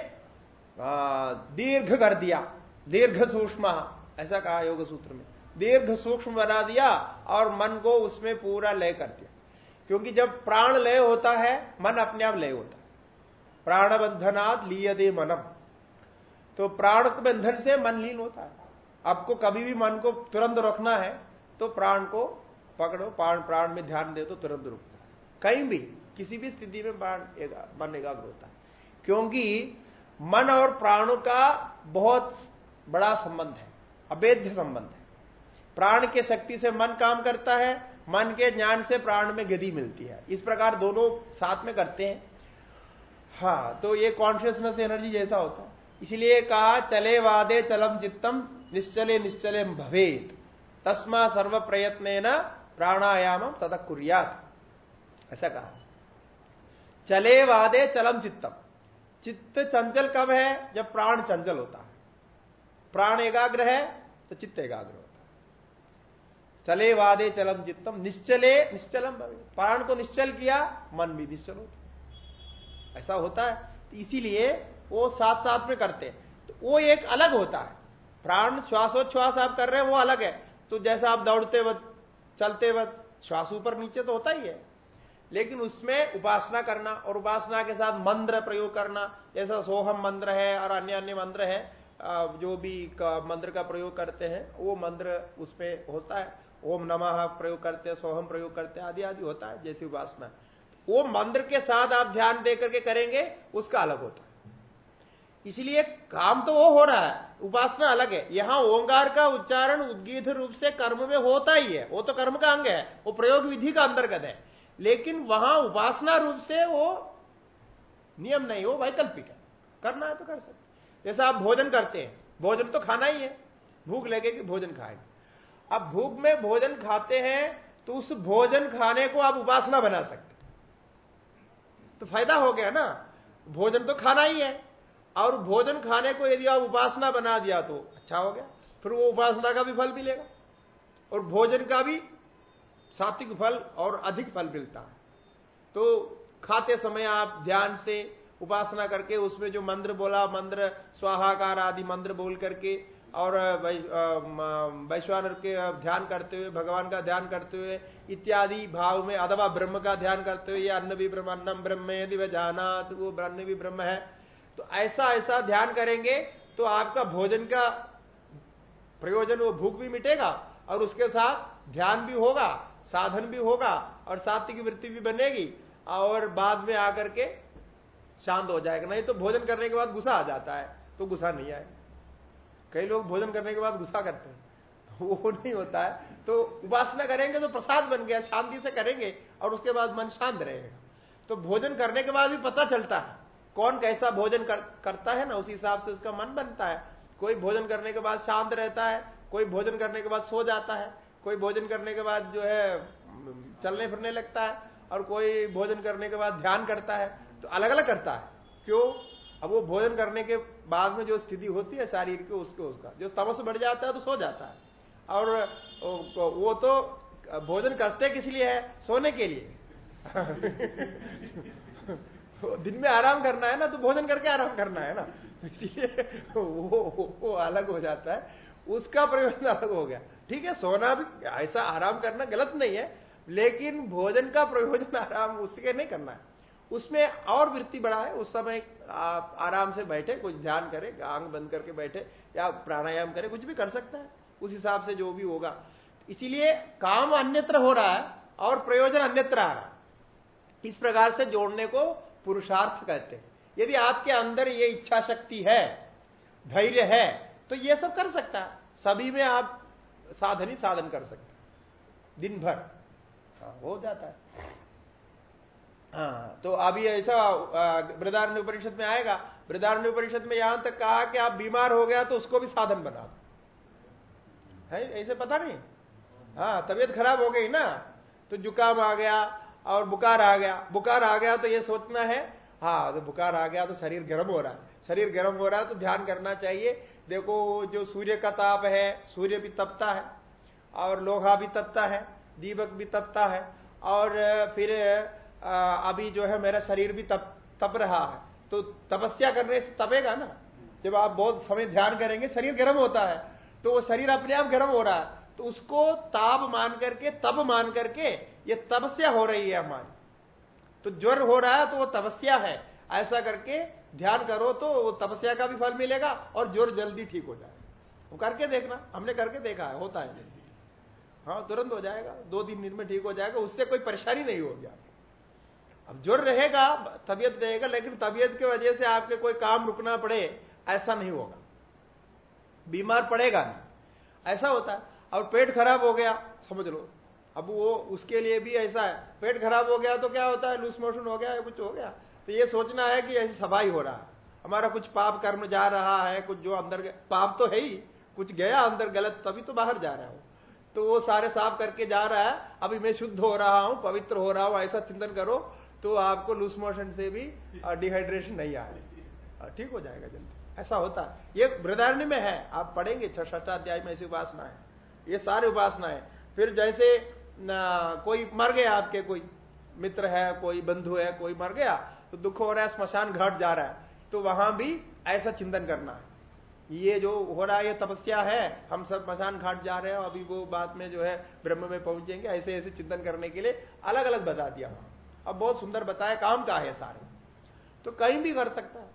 दीर्घ कर दिया, दीर्घ सूक्ष्म, ऐसा कहा योग सूत्र में। दीर्घ सूक्ष्म बना दिया और मन को उसमें पूरा लय कर दिया। क्योंकि जब प्राण लय होता है, मन अपने आप लय होता है। प्राण बंधनाद लियदे मनम। तो प्राण बंधन से मन लीन होता है। आपको कभी भी मन को तुरंत रखना है तो प्राण को पकड़ो, प्राण प्राण में ध्यान दे तो तुरंत रुकता है। कहीं भी, किसी भी स्थिति में प्राण मन एकाग्र होता है। क्योंकि मन और प्राणों का बहुत बड़ा संबंध है अवैध संबंध है। प्राण के शक्ति से मन काम करता है मन के ज्ञान से प्राण में गति मिलती है। इस प्रकार दोनों साथ में करते हैं। हाँ तो ये कॉन्शियसनेस एनर्जी जैसा होता है। इसलिए कहा, चले वादे चलम चित्तम, निश्चले निश्चले भवेत। तस्मा सर्व प्रयत्न न प्राणायाम तथा कुरियात। ऐसा कहा। चले वादे चलम चित्तम। चित्त चंचल कब है? जब प्राण चंचल होता है। प्राण एकाग्र है तो चित्त एकाग्र चले वादे चलम चित्तम। निश्चले, निश्चलम प्राण को निश्चल किया, मन भी निश्चल होता ऐसा होता है। तो इसीलिए वो साथ साथ में करते हैं। तो वो एक अलग होता है। प्राण श्वासोच्छ्वास आप कर रहे हैं, वो अलग है। तो जैसा आप दौड़ते वक्त, चलते वक्त, श्वास ऊपर नीचे तो होता ही है। लेकिन उसमें उपासना करना और उपासना के साथ मंत्र प्रयोग करना, जैसा सोहम मंत्र है और अन्य अन्य मंत्र है जो भी मंत्र का प्रयोग करते हैं, वो मंत्र उसमें होता है। ओम नमः प्रयोग करते हैं, सोहम प्रयोग करते हैं, आदि आदि होता है, जैसी उपासना वो मंत्र के साथ आप ध्यान दे करके करेंगे, उसका अलग होता है। इसलिए काम तो वो हो रहा है, उपासना अलग है। यहाँ ओंकार का उच्चारण उद्गीत रूप से कर्म में होता ही है। वो तो कर्म का अंग है, वो प्रयोग विधि का अंतर्गत है। लेकिन वहाँ उपासना रूप से वो नियम नहीं हो वैकल्पिक है। करना है तो कर सकते जैसा आप भोजन करते हैं, भोजन तो खाना ही है। भूख लगेगी भोजन खाएँगे अब भूख में भोजन खाते हैं तो उस भोजन खाने को आप उपासना बना सकते तो फ़ायदा हो गया ना? भोजन तो खाना ही है। और भोजन खाने को यदि आप उपासना बना दिया तो अच्छा हो गया। फिर वो उपासना का भी फल मिलेगा। और भोजन का भी सात्विक फल और अधिक फल मिलता है। तो खाते समय आप ध्यान से उपासना करके उसमें जो मंत्र बोला, मंत्र स्वाहाकार आदि मंत्र बोल करके और वैश्वानर के ध्यान करते हुए, भगवान का ध्यान करते हुए, इत्यादि भाव में अथवा ब्रह्म का ध्यान करते हुए अन्न भी ब्रह्म अन्नम ब्रह्म यदि वह जाना तो वो अन्न भी ब्रह्म है। तो ऐसा ऐसा ध्यान करेंगे तो आपका भोजन का प्रयोजन, वो भूख भी मिटेगा, और उसके साथ ध्यान भी होगा, साधन भी होगा, और सात्विक वृत्ति भी बनेगी, और बाद में आकर के शांत हो जाएगा। नहीं तो भोजन करने के बाद गुस्सा आ जाता है तो गुस्सा नहीं आए कई लोग भोजन करने के बाद गुस्सा करते हैं। वो नहीं होता है। तो उपासना करेंगे तो प्रसाद बन गया शांति से करेंगे और उसके बाद मन शांत रहेगा। तो भोजन करने के बाद भी पता चलता है। कौन कैसा भोजन कर, करता है ना उसी हिसाब से उसका मन बनता है। कोई भोजन करने के बाद शांत रहता है कोई भोजन करने के बाद सो जाता है कोई भोजन करने के बाद जो है चलने फिरने लगता है और कोई भोजन करने के बाद ध्यान करता है तो अलग अलग करता है। क्यों? अब वो भोजन करने के बाद में जो स्थिति होती है शारीर की उसको उसका। जो तमस बढ़ जाता है तो सो जाता है। और वो तो भोजन करते किस लिए है? सोने के लिए। दिन में आराम करना है ना तो भोजन करके आराम करना है ना। तो इसलिए वो, वो अलग हो जाता है। उसका प्रयोजन अलग हो गया। ठीक है सोना भी ऐसा आराम करना गलत नहीं है लेकिन भोजन का प्रयोजन आराम उसके नहीं करना है। उसमें और वृत्ति बढ़ा है उस समय आप आराम से बैठे कुछ ध्यान करे आंग बंद करके बैठे या प्राणायाम करे कुछ भी कर सकता है उस हिसाब से जो भी होगा। इसीलिए काम अन्यत्र हो रहा है और प्रयोजन अन्यत्र आ रहा है। इस प्रकार से जोड़ने को पुरुषार्थ कहते हैं। यदि आपके अंदर ये इच्छा शक्ति है धैर्य है तो ये सब कर सकता है। सभी में आप साधन ही साधन कर सकते दिन भर। हाँ, हो जाता है। हाँ। तो अभी ऐसा वृदारण्य उपनिषद में आएगा। वृदारण्य उपनिषद में यहाँ तक कहा कि आप बीमार हो गया तो उसको भी साधन बना दो। है, ऐसे पता नहीं? हाँ तबीयत खराब हो गई ना तो जुकाम आ गया और बुकार आ गया। बुकार आ गया तो ये सोचना है हाँ तो बुकार आ गया तो शरीर गर्म हो रहा है। शरीर गर्म हो रहा है तो ध्यान करना चाहिए। देखो, जो सूर्य का ताप है, सूर्य भी तपता है और लोहा भी तपता है, दीपक भी तपता है और फिर अभी जो है मेरा शरीर भी तप तप रहा है। तो तपस्या करने से तपेगा ना? जब आप बहुत समय ध्यान करेंगे, शरीर गर्म होता है। तो वो शरीर अपने आप गर्म हो रहा है। तो उसको ताप मान करके, तप मान करके ये तपस्या हो रही है हमारी। तो ज्वर हो रहा है तो वो तपस्या है। ऐसा करके ध्यान करो तो वो तपस्या का भी फल मिलेगा और ज्वर जल्दी ठीक हो जाएगा। वो करके देखना। हमने करके देखा है, होता है जल्दी। हाँ तुरंत हो जाएगा। दो तीन दिन में ठीक हो जाएगा। उससे कोई परेशानी नहीं होगी अब ज्वर रहेगा, तबियत रहेगा, लेकिन तबियत की वजह से आपके कोई काम रुकना पड़े, ऐसा नहीं होगा। बीमार पड़ेगा नहीं। ऐसा होता है। और पेट खराब हो गया, समझ लो। अब वो उसके लिए भी ऐसा है। पेट खराब हो गया तो क्या होता है? लूज मोशन हो गया कुछ हो गया? तो ये सोचना है कि ऐसी सफ़ाई हो रहा है। हमारा कुछ पाप कर्म जा रहा है, कुछ जो अंदर पाप तो है ही। कुछ गया अंदर गलत, तभी तो बाहर जा रहा हूँ तो वो सारे साफ़ करके जा रहा है। अभी मैं शुद्ध हो रहा हूँ, पवित्र हो रहा हूँ, ऐसा चिंतन करो। तो आपको लूज मोशन से भी डिहाइड्रेशन नहीं आ रही ठीक हो जाएगा जल्दी। ऐसा होता है। ये वृदारण्य में है। आप पढ़ेंगे, छठा अध्याय में ऐसी उपासना है। ये सारे उपासना है। फिर जैसे कोई मर गया आपके, कोई मित्र है, कोई बंधु है, कोई मर गया तो दुख हो रहा है, स्मशान घाट जा रहा है तो वहाँ भी ऐसा चिंतन करना है। ये जो हो रहा है, ये तपस्या है, हम सब मशान घाट जा रहे हैं, अभी वो बाद में जो है ब्रह्म में पहुँचेंगे ऐसे ऐसे चिंतन करने के लिए अलग अलग बता दिया। वहाँ अब बहुत सुंदर बताया, काम का है सारे। तो कहीं भी कर सकता है।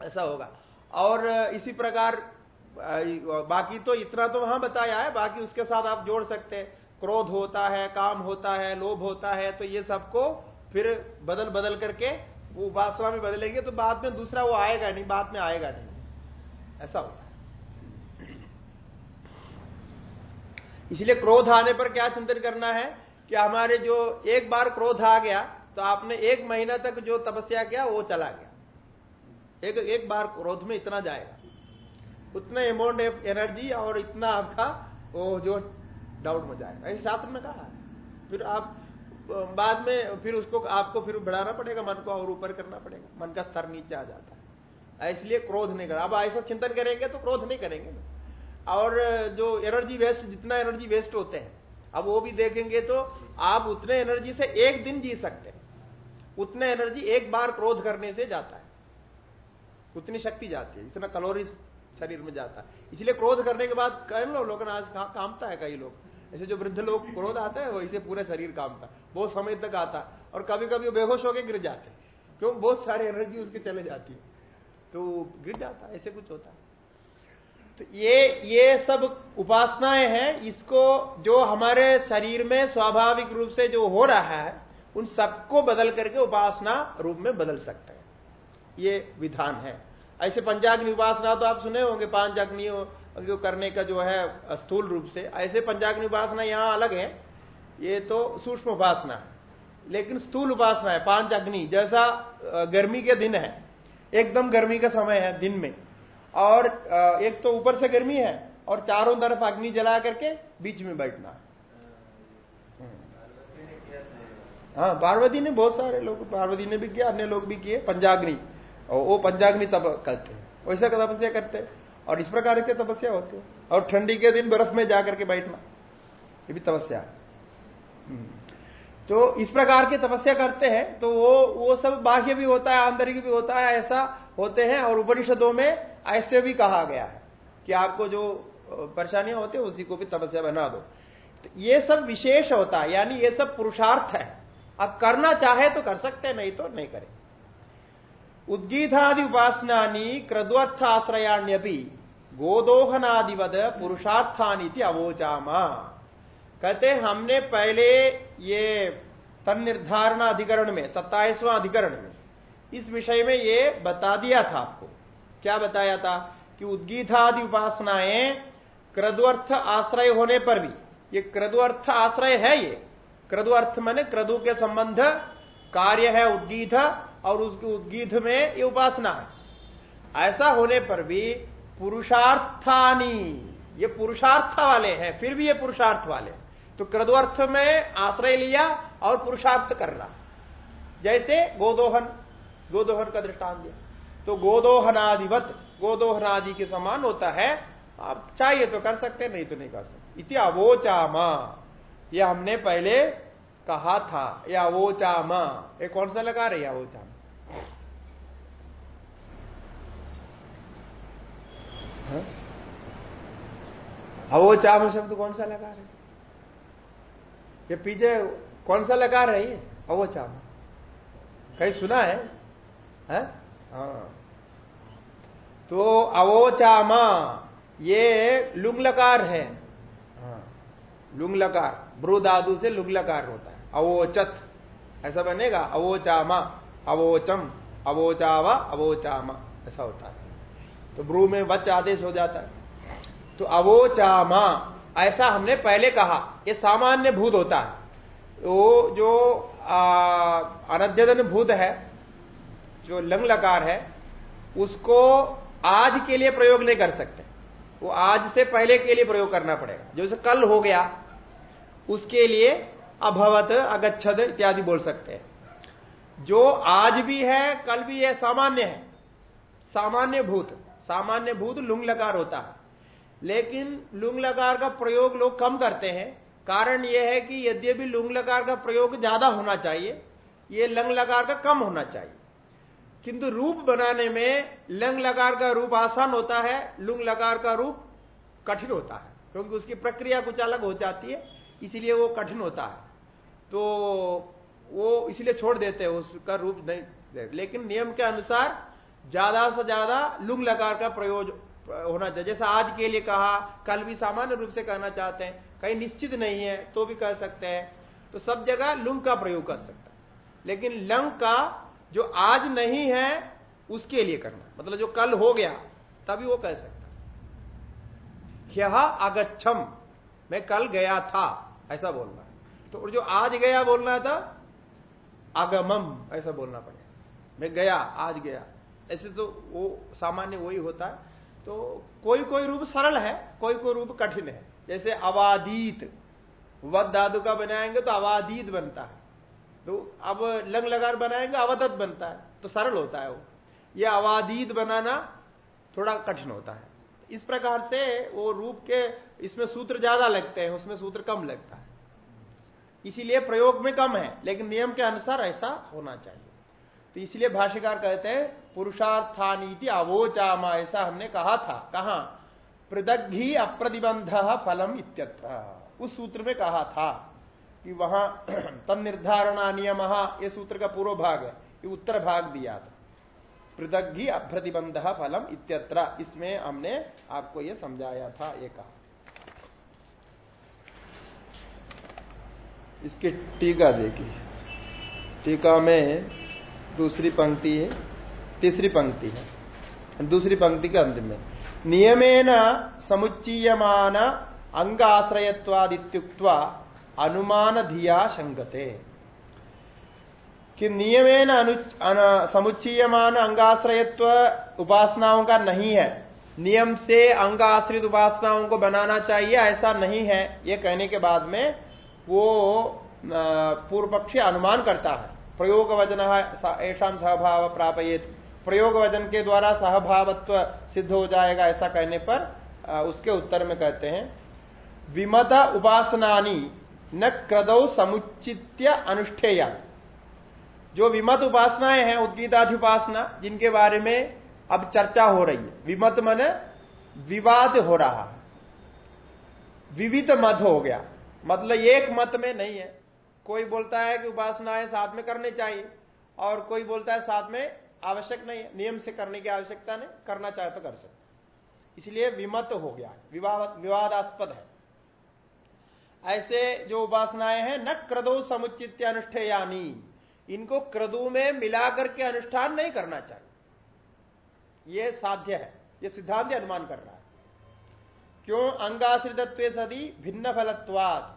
ऐसा होगा। और इसी प्रकार बाकी तो इतना तो वहाँ बताया है, बाकी उसके साथ आप जोड़ सकते हैं। क्रोध होता है, काम होता है, लोभ होता है तो ये सबको फिर बदल बदल करके वो उपासना में बदलेंगे तो बाद में दूसरा वो आएगा नहीं, बाद में आएगा नहीं। ऐसा होता है। इसलिए क्रोध आने पर क्या चिंतन करना है? कि हमारे जो एक बार क्रोध आ गया तो आपने एक महीना तक जो तपस्या किया, वो चला गया। एक एक बार क्रोध में इतना जाएगा। उतना अमाउंट ऑफ़ एनर्जी और इतना आपका वो जो डाउट में जाएगा। ऐसे शास्त्र में कहा फिर आप, बाद में फिर उसको, आपको फिर बढ़ाना पड़ेगा, मन को और ऊपर करना पड़ेगा। मन का स्तर नीचे आ जाता है। इसलिए क्रोध नहीं करा। अब ऐसा चिंतन करेंगे तो क्रोध नहीं करेंगे। और जो एनर्जी वेस्ट जितना एनर्जी वेस्ट होते हैं अब वो भी देखेंगे तो आप उतने एनर्जी से एक दिन जी सकते हैं। उतने एनर्जी एक बार क्रोध करने से जाता है। उतनी शक्ति जाती है इतना कलोरीज शरीर में जाता है। इसलिए क्रोध करने के बाद कई लोग आज कामता है कई लोग। ऐसे जो वृद्ध लोग क्रोध आता है, वैसे पूरा शरीर कामता बहुत समय तक आता और कभी कभी बेहोश होकर गिर जाते क्यों? बहुत सारी एनर्जी उसकी चले जाती है। तो गिर जाता है, ऐसे कुछ होता है। तो ये ये सब उपासनाएँ हैं, इसको जो हमारे शरीर में स्वाभाविक रूप से जो हो रहा है, उन सबको बदल करके उपासना रूप में बदल सकते हैं। ये विधान है। ऐसे पंचाग्नि उपासना तो आप सुने होंगे पाँच अग्नियों जो करने का जो है, स्थूल रूप से। ऐसे पंचाग्नि उपासना यहाँ अलग है। ये तो सूक्ष्म उपासना है। लेकिन स्थूल उपासना है पाँच अग्नि जैसा गर्मी के दिन है, एकदम गर्मी का समय है दिन में। और एक तो ऊपर से गर्मी है और चारों तरफ़ अग्नि जला करके बीच में बैठना हाँ। पार्वती ने बहुत सारे लोग, पार्वती ने भी किया, अन्य लोग भी किए, पंजाग्नि। और वो पंजाग्नि तब करते हैं। वैसा तपस्या करते हैं। और इस प्रकार के तपस्या होती है। और ठंडी के दिन बर्फ़ में जाकर के बैठना, ये भी तपस्या है। हम्म। तो इस प्रकार की तपस्या करते हैं तो वो वो सब बाह्य भी होता है, आंतरिक भी होता है, ऐसा होते हैं। और उपनिषदों में ऐसे भी कहा गया है कि आपको जो परेशानियाँ होती है, उसी को भी तपस्या बना दो। तो ये सब विशेष होता है, यानी ये सब पुरुषार्थ है। अब करना चाहे तो कर सकते नहीं तो नहीं करें। उद्गीतादि उपासना क्रद्वर्थ आश्रयाण्यपी गोदोहनादिवद पुरुषार्थानी अवोचामा। कहते हमने पहले ये तन निर्धारण अधिकरण में, सत्ताईसवां अधिकरण में, इस विषय में ये बता दिया था आपको। क्या बताया था कि उद्गीतादि उपासनाएँ क्रदुअर्थ आश्रय होने पर भी, ये क्रदुअर्थ आश्रय है ये। क्रदुअर्थ मैंने क्रदु के संबंध, कार्य है उद्गीत और उसके उद्गीत में ये उपासना है। ऐसा होने पर भी पुरुषार्थानी, ये पुरुषार्थ वाले हैं, फिर भी ये पुरुषार्थ वाले। तो क्रदुअर्थ में आश्रय लिया और पुरुषार्थ करना। जैसे गोदोहन गोदोहन का दृष्टांत दिया। तो गोदोहनादिवत गोदोहनादि के समान होता है। आप चाहिए तो कर सकते नहीं तो नहीं कर सकते। इति अवोचामा। ये हमने पहले कहा था या अवोचामा। ये कौन सा लगा रही अवोचामा? हाँ? अवोचाम शब्द कौन सा लगा रहे ये पीछे कौन सा लगा रहे हैं? अवोचाम। कहीं सुना है, है? तो अवोचामा, ये लुंग लकार है। हाँ। लुंग लकार ब्रुदादु से लुंग लकार होता है। अवोचत, ऐसा बनेगा, अवोचामा, अवोचम, अवोचावा, अवोचामा, ऐसा होता है। तो ब्रू में वच आदेश हो जाता है। तो अवोचामा, ऐसा हमने पहले कहा, ये सामान्य भूत होता है। वो जो अनध्यन भूत है, जो लंग लकार है, उसको आज के लिए प्रयोग नहीं कर सकते। वो आज से पहले के लिए प्रयोग करना पड़ेगा। जैसे कल हो गया, उसके लिए अभवत, अगच्छद इत्यादि बोल सकते हैं। जो आज भी है, कल भी है, सामान्य है। सामान्य भूत सामान्य भूत लुंग लकार होता है। लेकिन लुंग लकार का प्रयोग लोग कम करते हैं। कारण यह है कि यद्यपि लुंग लकार का प्रयोग ज़्यादा होना चाहिए, ये लंग लकार का कम होना चाहिए। किंतु रूप बनाने में लंग लकार का रूप आसान होता है, लुंग लकार का रूप कठिन होता है, क्योंकि उसकी प्रक्रिया कुछ अलग हो जाती है, इसीलिए वो कठिन होता है। तो वो इसलिए छोड़ देते हैं, उसका रूप नहीं लेकिन नियम के अनुसार ज़्यादा से ज़्यादा लुंग लकार का प्रयोग होना चाहिए। जैसा आज के लिए कहा, कल भी सामान्य रूप से कहना चाहते हैं, कहीं निश्चित नहीं है तो भी कह सकते हैं। तो सब जगह लुंग का प्रयोग कर सकता है। लेकिन लंग का जो आज नहीं है, उसके लिए करना। मतलब जो कल हो गया, तभी वो कह सकता। अगच्छम। मैं कल गया था, ऐसा बोलना है। तो जो आज गया बोलना था आगमम ऐसा बोलना पड़ेगा। मैं गया, आज गया। ऐसे तो वो सामान्य वही होता है। तो कोई कोई रूप सरल है कोई कोई रूप कठिन है। जैसे अवादीत। वध का बनाएँगे तो अवादीत बनता है। तो अब लंग लगार बनाएँगे अवदत बनता है तो सरल होता है वो। ये अवादीत बनाना थोड़ा कठिन होता है। इस प्रकार से वो रूप के इसमें सूत्र ज़्यादा लगते हैं, उसमें सूत्र कम लगता है। इसीलिए प्रयोग में कम है, लेकिन नियम के अनुसार ऐसा होना चाहिए। तो इसलिए भाष्यकार कहते हैं, पुरुषार्थानीति अवोचामा, ऐसा हमने कहा था। कहा प्रदग्धि अप्रतिबंध फलम इत्यत्र उस सूत्र में कहा था। कि वहाँ तन निर्धारण नियम, ये सूत्र का पूर्व भाग है। ये उत्तर भाग दिया था। पृथक अप्रतिबंध फलम इत्यत्र। इसमें हमने आपको ये समझाया था, ये कहा। इसकी टीका देखिए। टीका में दूसरी पंक्ति है, तीसरी पंक्ति है। दूसरी पंक्ति के अंत में। नियमेन समुच्चीयमान अंग आश्रयत्वादित्युक्त्वा अनुमान धिया संगते कि नियमेन समुच्चीयमान अंगाश्रयत्व उपासनाओं का नहीं है। नियम से अंग आश्रित उपासनाओं को बनाना चाहिए, ऐसा नहीं है। ये कहने के बाद में वो पूर्व पक्षी अनुमान करता है। प्रयोग वज़न ऐसा सहभाव प्रापयित। प्रयोग वज़न के द्वारा सहभावत्व सिद्ध हो जाएगा, ऐसा कहने पर उसके उत्तर में कहते हैं, विमत उपासनानी न क्रदौ समुचित्य अनुष्ठेय। जो विमत उपासनाएँ हैं उद्गीताधि उपासना, जिनके बारे में अब चर्चा हो रही है। विमत मन विवाद हो रहा है। विविध मत हो गया। मतलब एक मत में नहीं है। कोई बोलता है कि उपासनाएँ साथ में करने चाहिए, और कोई बोलता है साथ में आवश्यक नहीं है। नियम से करने की आवश्यकता नहीं, करना चाहे तो कर सकते इसलिए विमत हो गया। विवाद विवादास्पद है। ऐसे जो उपासनाएँ हैं, न क्रदो समुचित अनुष्ठेयानी इनको क्रदु में मिलाकर के अनुष्ठान नहीं करना चाहिए। यह साध्य है यह सिद्धांत अनुमान कर रहा है। क्यों? अंग आश्रित सदी भिन्न फलत्वाद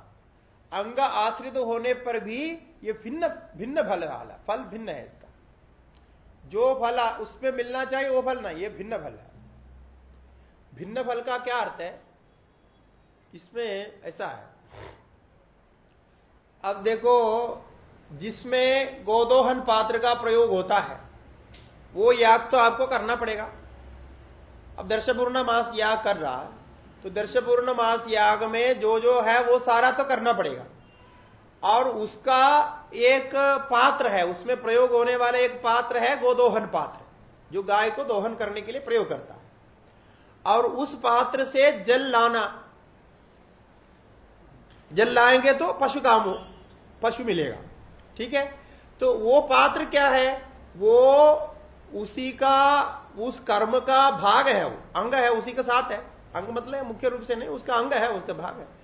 अंग आश्रित होने पर भी ये भिन्न भिन्न फल वाला फल भिन्न है इसका। जो फल उसमें मिलना चाहिए, वो फल नहीं, ये भिन्न फल है। भिन्न फल का क्या अर्थ है? इसमें ऐसा है अब देखो, जिसमें गोदोहन पात्र का प्रयोग होता है, वो याग तो आपको करना पड़ेगा। अब दर्शपूर्ण मास याग कर रहा तो दर्शपूर्ण मास याग में जो जो है, वो सारा तो करना पड़ेगा। और उसका एक पात्र है, उसमें प्रयोग होने वाला एक पात्र है गोदोहन पात्र, जो गाय को दोहन करने के लिए प्रयोग करता है। और उस पात्र से जल लाना, जल लाएँगे तो पशु काम पशु मिलेगा। ठीक है? तो वो पात्र क्या है? वो उसी का, उस कर्म का भाग है वो। अंग है, उसी के साथ है। अंग मतलब मुख्य रूप से नहीं, उसका अंग है, उसका भाग है।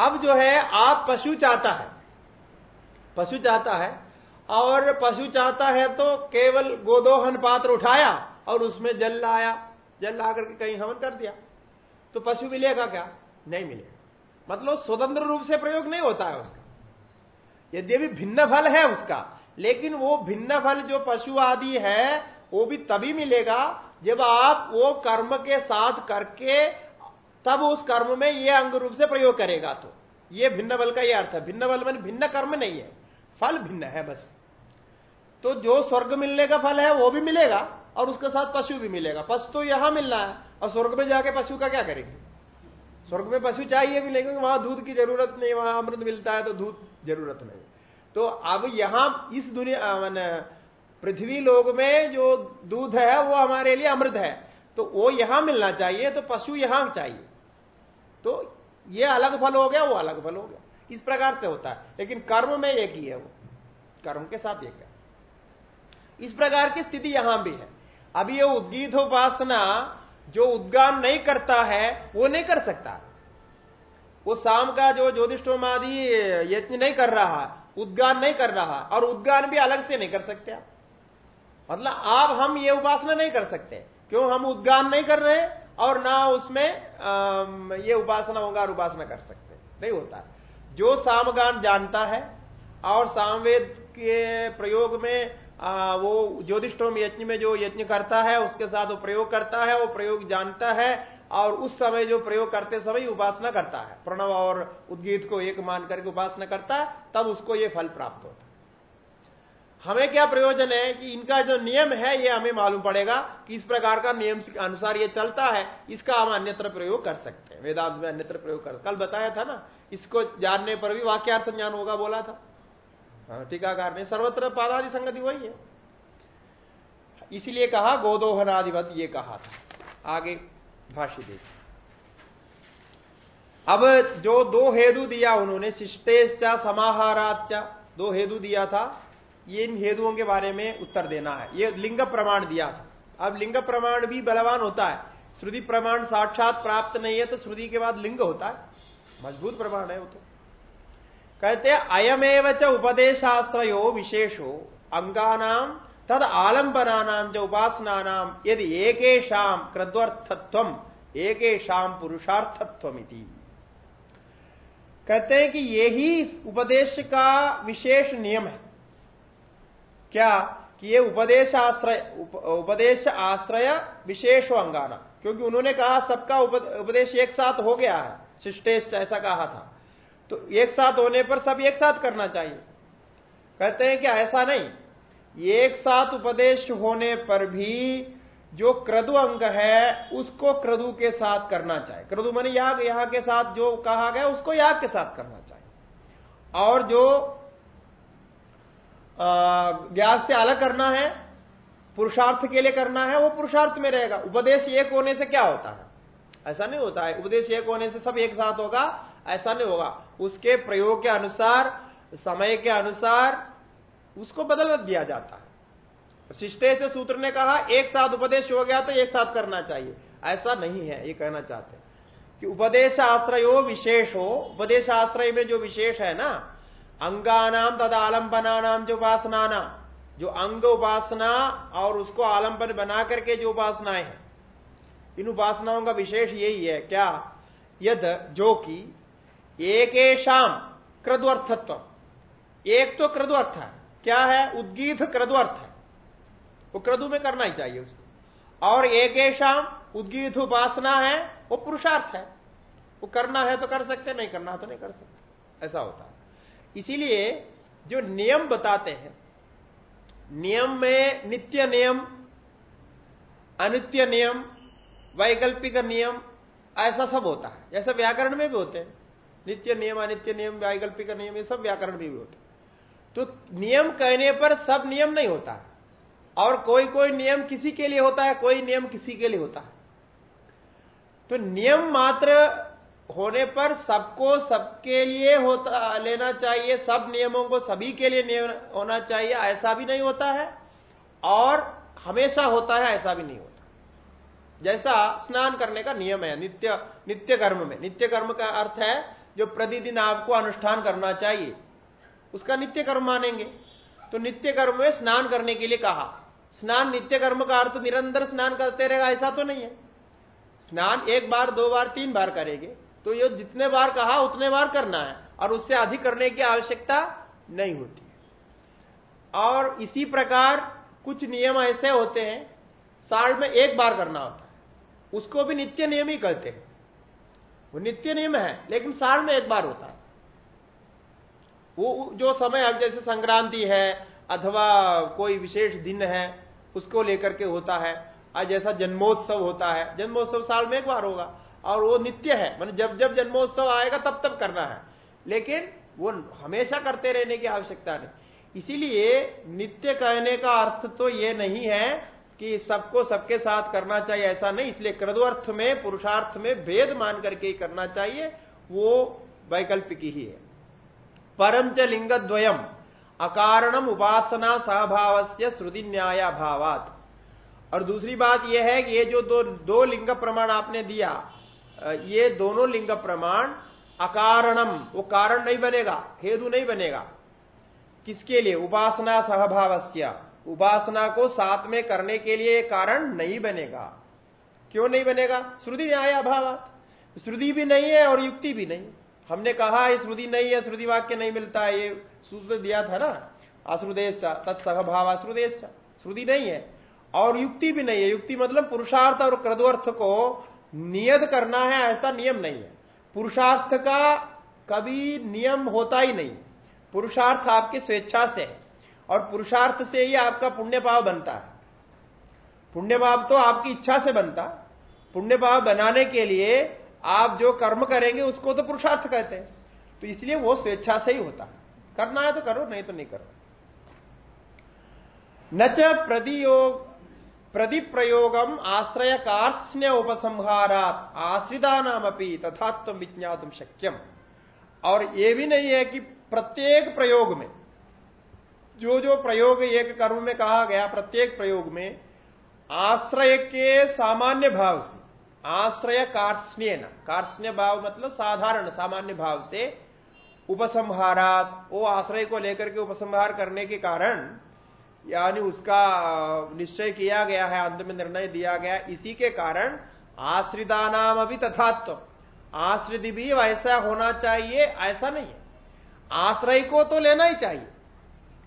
अब जो है, आप पशु चाहता है। पशु चाहता है, और पशु चाहता है तो केवल गोदोहन पात्र उठाया, और उसमें जल लाया। जल ला करके कहीं हवन कर दिया। तो पशु मिलेगा क्या? नहीं मिलेगा। मतलब स्वतंत्र रूप से प्रयोग नहीं होता है उसका। यद्यपि भिन्न फल है उसका, लेकिन वो भिन्न फल जो पशु आदि है, वो भी तभी मिलेगा जब आप वो कर्म के साथ करके, तब उस कर्म में ये अंग रूप से प्रयोग करेगा तो। ये भिन्न बल का ये अर्थ है। भिन्न बल में भिन्न कर्म नहीं है। फल भिन्न है बस। तो जो स्वर्ग मिलने का फल है, वो भी मिलेगा और उसके साथ पशु भी मिलेगा। पशु तो यहाँ मिलना है, और स्वर्ग में जाके पशु का क्या करेंगे? स्वर्ग में पशु चाहिए भी लेकिन वहाँ दूध की ज़रूरत नहीं, वहाँ अमृत मिलता है तो दूध ज़रूरत नहीं। तो अब यहाँ इस दुनिया मैंने, पृथ्वी लोग में जो दूध है, वो हमारे लिए अमृत है। तो वो यहाँ मिलना चाहिए तो पशु यहाँ चाहिए। तो ये अलग फल हो गया, वो अलग फल हो गया। इस प्रकार से होता है। लेकिन कर्म में एक ही है वो। कर्म के साथ एक है। इस प्रकार की स्थिति यहाँ भी है। अब ये उद्गीत उपासना जो उद्गान नहीं करता है, वो नहीं कर सकता। वो शाम का जो ज्योतिषोमादि यत्न नहीं कर रहा, उद्गान नहीं कर रहा, और उद्गान भी अलग से नहीं कर सकते आप। मतलब आप, हम ये उपासना नहीं कर सकते। क्यों? हम उद्गान नहीं कर रहे, और ना उसमें ये उपासना होगा और उपासना कर सकते। नहीं होता। जो सामगान जानता है और सामवेद के प्रयोग में आ, वो ज्योतिषोम यज्ञ में जो यज्ञ करता है उसके साथ वो प्रयोग करता है वो प्रयोग जानता है और उस समय जो प्रयोग करते समय उपासना करता है। प्रणव और उद्गीत को एक मान करके उपासना करता है तब उसको ये फल प्राप्त होता है। हमें क्या प्रयोजन है कि इनका जो नियम है ये हमें मालूम पड़ेगा कि इस प्रकार का नियम के अनुसार ये चलता है इसका हम अन्यत्र प्रयोग कर सकते हैं। वेदांत में अन्यत्र प्रयोग कर कल बताया था ना इसको जानने पर भी वाक्यार्थ ज्ञान होगा बोला था। हाँ, टीकाकार ने सर्वत्र पादादि संगति वही है। इसीलिए कहा गोदोहनाधिपत ये कहा था। आगे भाष्य देख। अब जो दो हेतु दिया उन्होंने शिष्टेश्चा समाहाराचा दो हेतु दिया था ये इन हेतुओं के बारे में उत्तर देना है। ये लिंग प्रमाण दिया था। अब लिंग प्रमाण भी बलवान होता है। श्रुति प्रमाण साक्षात प्राप्त नहीं है तो श्रुति के बाद लिंग होता है। मज़बूत प्रमाण है वो तो। कहते अयमेव च उपदेशाश्रयो विशेषो अंगानाम तद आलंबनानाम जो उपासना यदि एकेशाम कृद्वर्थत्व एकेशाम पुरुषार्थत्व कहते हैं कि यही उपदेश का विशेष नियम है। क्या? कि ये उपदेश आश्रय उप, उपदेश आश्रय विशेष अंगाना। क्योंकि उन्होंने कहा सबका उपदेश एक साथ हो गया है। शिष्टेश ऐसा कहा था। तो एक साथ होने पर सब एक साथ करना चाहिए। कहते हैं कि ऐसा नहीं। एक साथ उपदेश होने पर भी जो क्रदु अंग है, उसको क्रदु के साथ करना चाहिए। क्रदु मन याग, यहाँ के साथ जो कहा गया, उसको याग के साथ करना चाहिए। और जो व्यास से अलग करना है, पुरुषार्थ के लिए करना है, वो पुरुषार्थ में रहेगा। उपदेश एक होने से क्या होता है? ऐसा नहीं होता है। उपदेश एक होने से सब एक साथ होगा। ऐसा नहीं होगा। उसके प्रयोग के अनुसार, समय के अनुसार उसको बदल दिया जाता है। शिष्टे से सूत्र ने कहा, एक साथ उपदेश हो गया तो एक साथ करना चाहिए। ऐसा नहीं है, ये कहना चाहते कि उपदेश आश्रयो विशेष। हो उपदेश आश्रय में जो विशेष है ना, अंगानाम तथा आलंबना नाम जो उपासना नाम जो अंग उपासना और उसको आलंबन बना करके जो उपासनाएँ हैं, इन उपासनाओं का विशेष यही है। क्या? यद, जो कि एकेशाम क्रदुअर्थत्व एक तो क्रदु अर्थ है। क्या है? उद्गीत क्रदु अर्थ है। वो क्रदु में करना ही चाहिए उसको। और एकेशाम उद्गीत उपासना है, वो पुरुषार्थ है। वो करना है तो कर सकते, नहीं करना है तो नहीं कर सकते। ऐसा होता है। इसीलिए जो नियम बताते हैं, नियम में नित्य नियम, अनित्य नियम, वैकल्पिक नियम, ऐसा सब होता है। जैसे व्याकरण में भी होते हैं। नित्य नियम, अनित्य नियम, वैकल्पिक नियम, ये सब व्याकरण में भी होते तो नियम कहने पर सब नियम नहीं होता। और कोई कोई नियम किसी के लिए होता है, कोई नियम किसी के लिए होता है। तो नियम मात्र होने पर सबको सबके लिए होता, लेना चाहिए, सब नियमों को सभी के लिए नियम होना चाहिए, ऐसा भी नहीं होता है। और हमेशा होता है, ऐसा भी नहीं होता। जैसा स्नान करने का नियम है, नित्य नित्य कर्म में। नित्य कर्म का अर्थ है जो प्रतिदिन आपको अनुष्ठान करना चाहिए, उसका नित्य कर्म मानेंगे। तो नित्य कर्म में स्नान करने के लिए कहा। स्नान नित्य कर्म का अर्थ निरंतर स्नान करते रहेगा, ऐसा तो नहीं है। स्नान एक बार, दो बार, तीन बार करेंगे। तो ये जितने बार कहा, उतने बार करना है, और उससे अधिक करने की आवश्यकता नहीं होती और इसी प्रकार कुछ नियम ऐसे होते हैं, साल में एक बार करना होता है। उसको भी नित्य नियम ही कहते हैं। वो नित्य नियम है, लेकिन साल में एक बार होता। है वो जो समय अब जैसे संक्रांति है, अथवा कोई विशेष दिन है, उसको लेकर के होता है आज जैसा जन्मोत्सव होता है, जन्मोत्सव साल में एक बार होगा, और वो नित्य है मतलब जब जब जन्मोत्सव आएगा, तब तब करना है। लेकिन वो हमेशा करते रहने की आवश्यकता नहीं। इसीलिए नित्य कहने का अर्थ तो ये नहीं है कि सबको सबके साथ करना चाहिए, ऐसा नहीं, इसलिए क्रदुअर्थ में, पुरुषार्थ में भेद मान करके ही करना चाहिए, वो वैकल्पिक ही है। परम च लिंग द्वयम अकारणम उपासना सहभाव से श्रुति न्याय भावात और दूसरी बात यह है कि ये जो दो दो लिंग प्रमाण आपने दिया ये दोनों लिंग प्रमाण अकारणम, वो कारण नहीं बनेगा, हेतु नहीं बनेगा। किसके लिए? उपासना सहभावस्य। उपासना को साथ में करने के लिए कारण नहीं बनेगा। क्यों नहीं बनेगा? श्रुति न्याय अभाव श्रुति भी नहीं है और युक्ति भी नहीं। हमने कहा, ये श्रुति नहीं है, श्रुति वाक्य नहीं मिलता ये सूत्र दिया था ना? अश्रुदेश तत्सहभाव अश्रुदेश श्रुति नहीं है और युक्ति भी नहीं है। युक्ति मतलब पुरुषार्थ और क्रदवर्थ को नियत करना है, ऐसा नियम नहीं है। पुरुषार्थ का कभी नियम होता ही नहीं। पुरुषार्थ आपकी स्वेच्छा से है। और पुरुषार्थ से ही आपका पुण्य भाव बनता है। पुण्य भाव तो आपकी इच्छा से बनता। पुण्य भाव बनाने के लिए आप जो कर्म करेंगे, उसको तो पुरुषार्थ कहते हैं। तो इसलिए वो स्वेच्छा से ही होता। है करना है तो करो, नहीं तो नहीं करो। न च प्रदियोग प्रयोगम आश्रय कार्ष्य उपसंहारात आश्रिता नाम अपनी तथात्व विज्ञातुम शक्यम। और यह भी नहीं है कि प्रत्येक प्रयोग में जो जो प्रयोग एक कर्म में कहा गया, प्रत्येक प्रयोग में आश्रय के सामान्य भाव से, आश्रय कार्ष्य न कार्ष्य भाव मतलब साधारण, सामान्य भाव से, उपसंहारात, वो आश्रय को लेकर के उपसंहार करने के कारण, यानी उसका, निश्चय किया गया है, अंत में निर्णय दिया गया, इसी के कारण आश्रिता नाम अभी तथात्व। आश्रित भी वैसा होना चाहिए, ऐसा नहीं है। आश्रय को तो लेना ही चाहिए।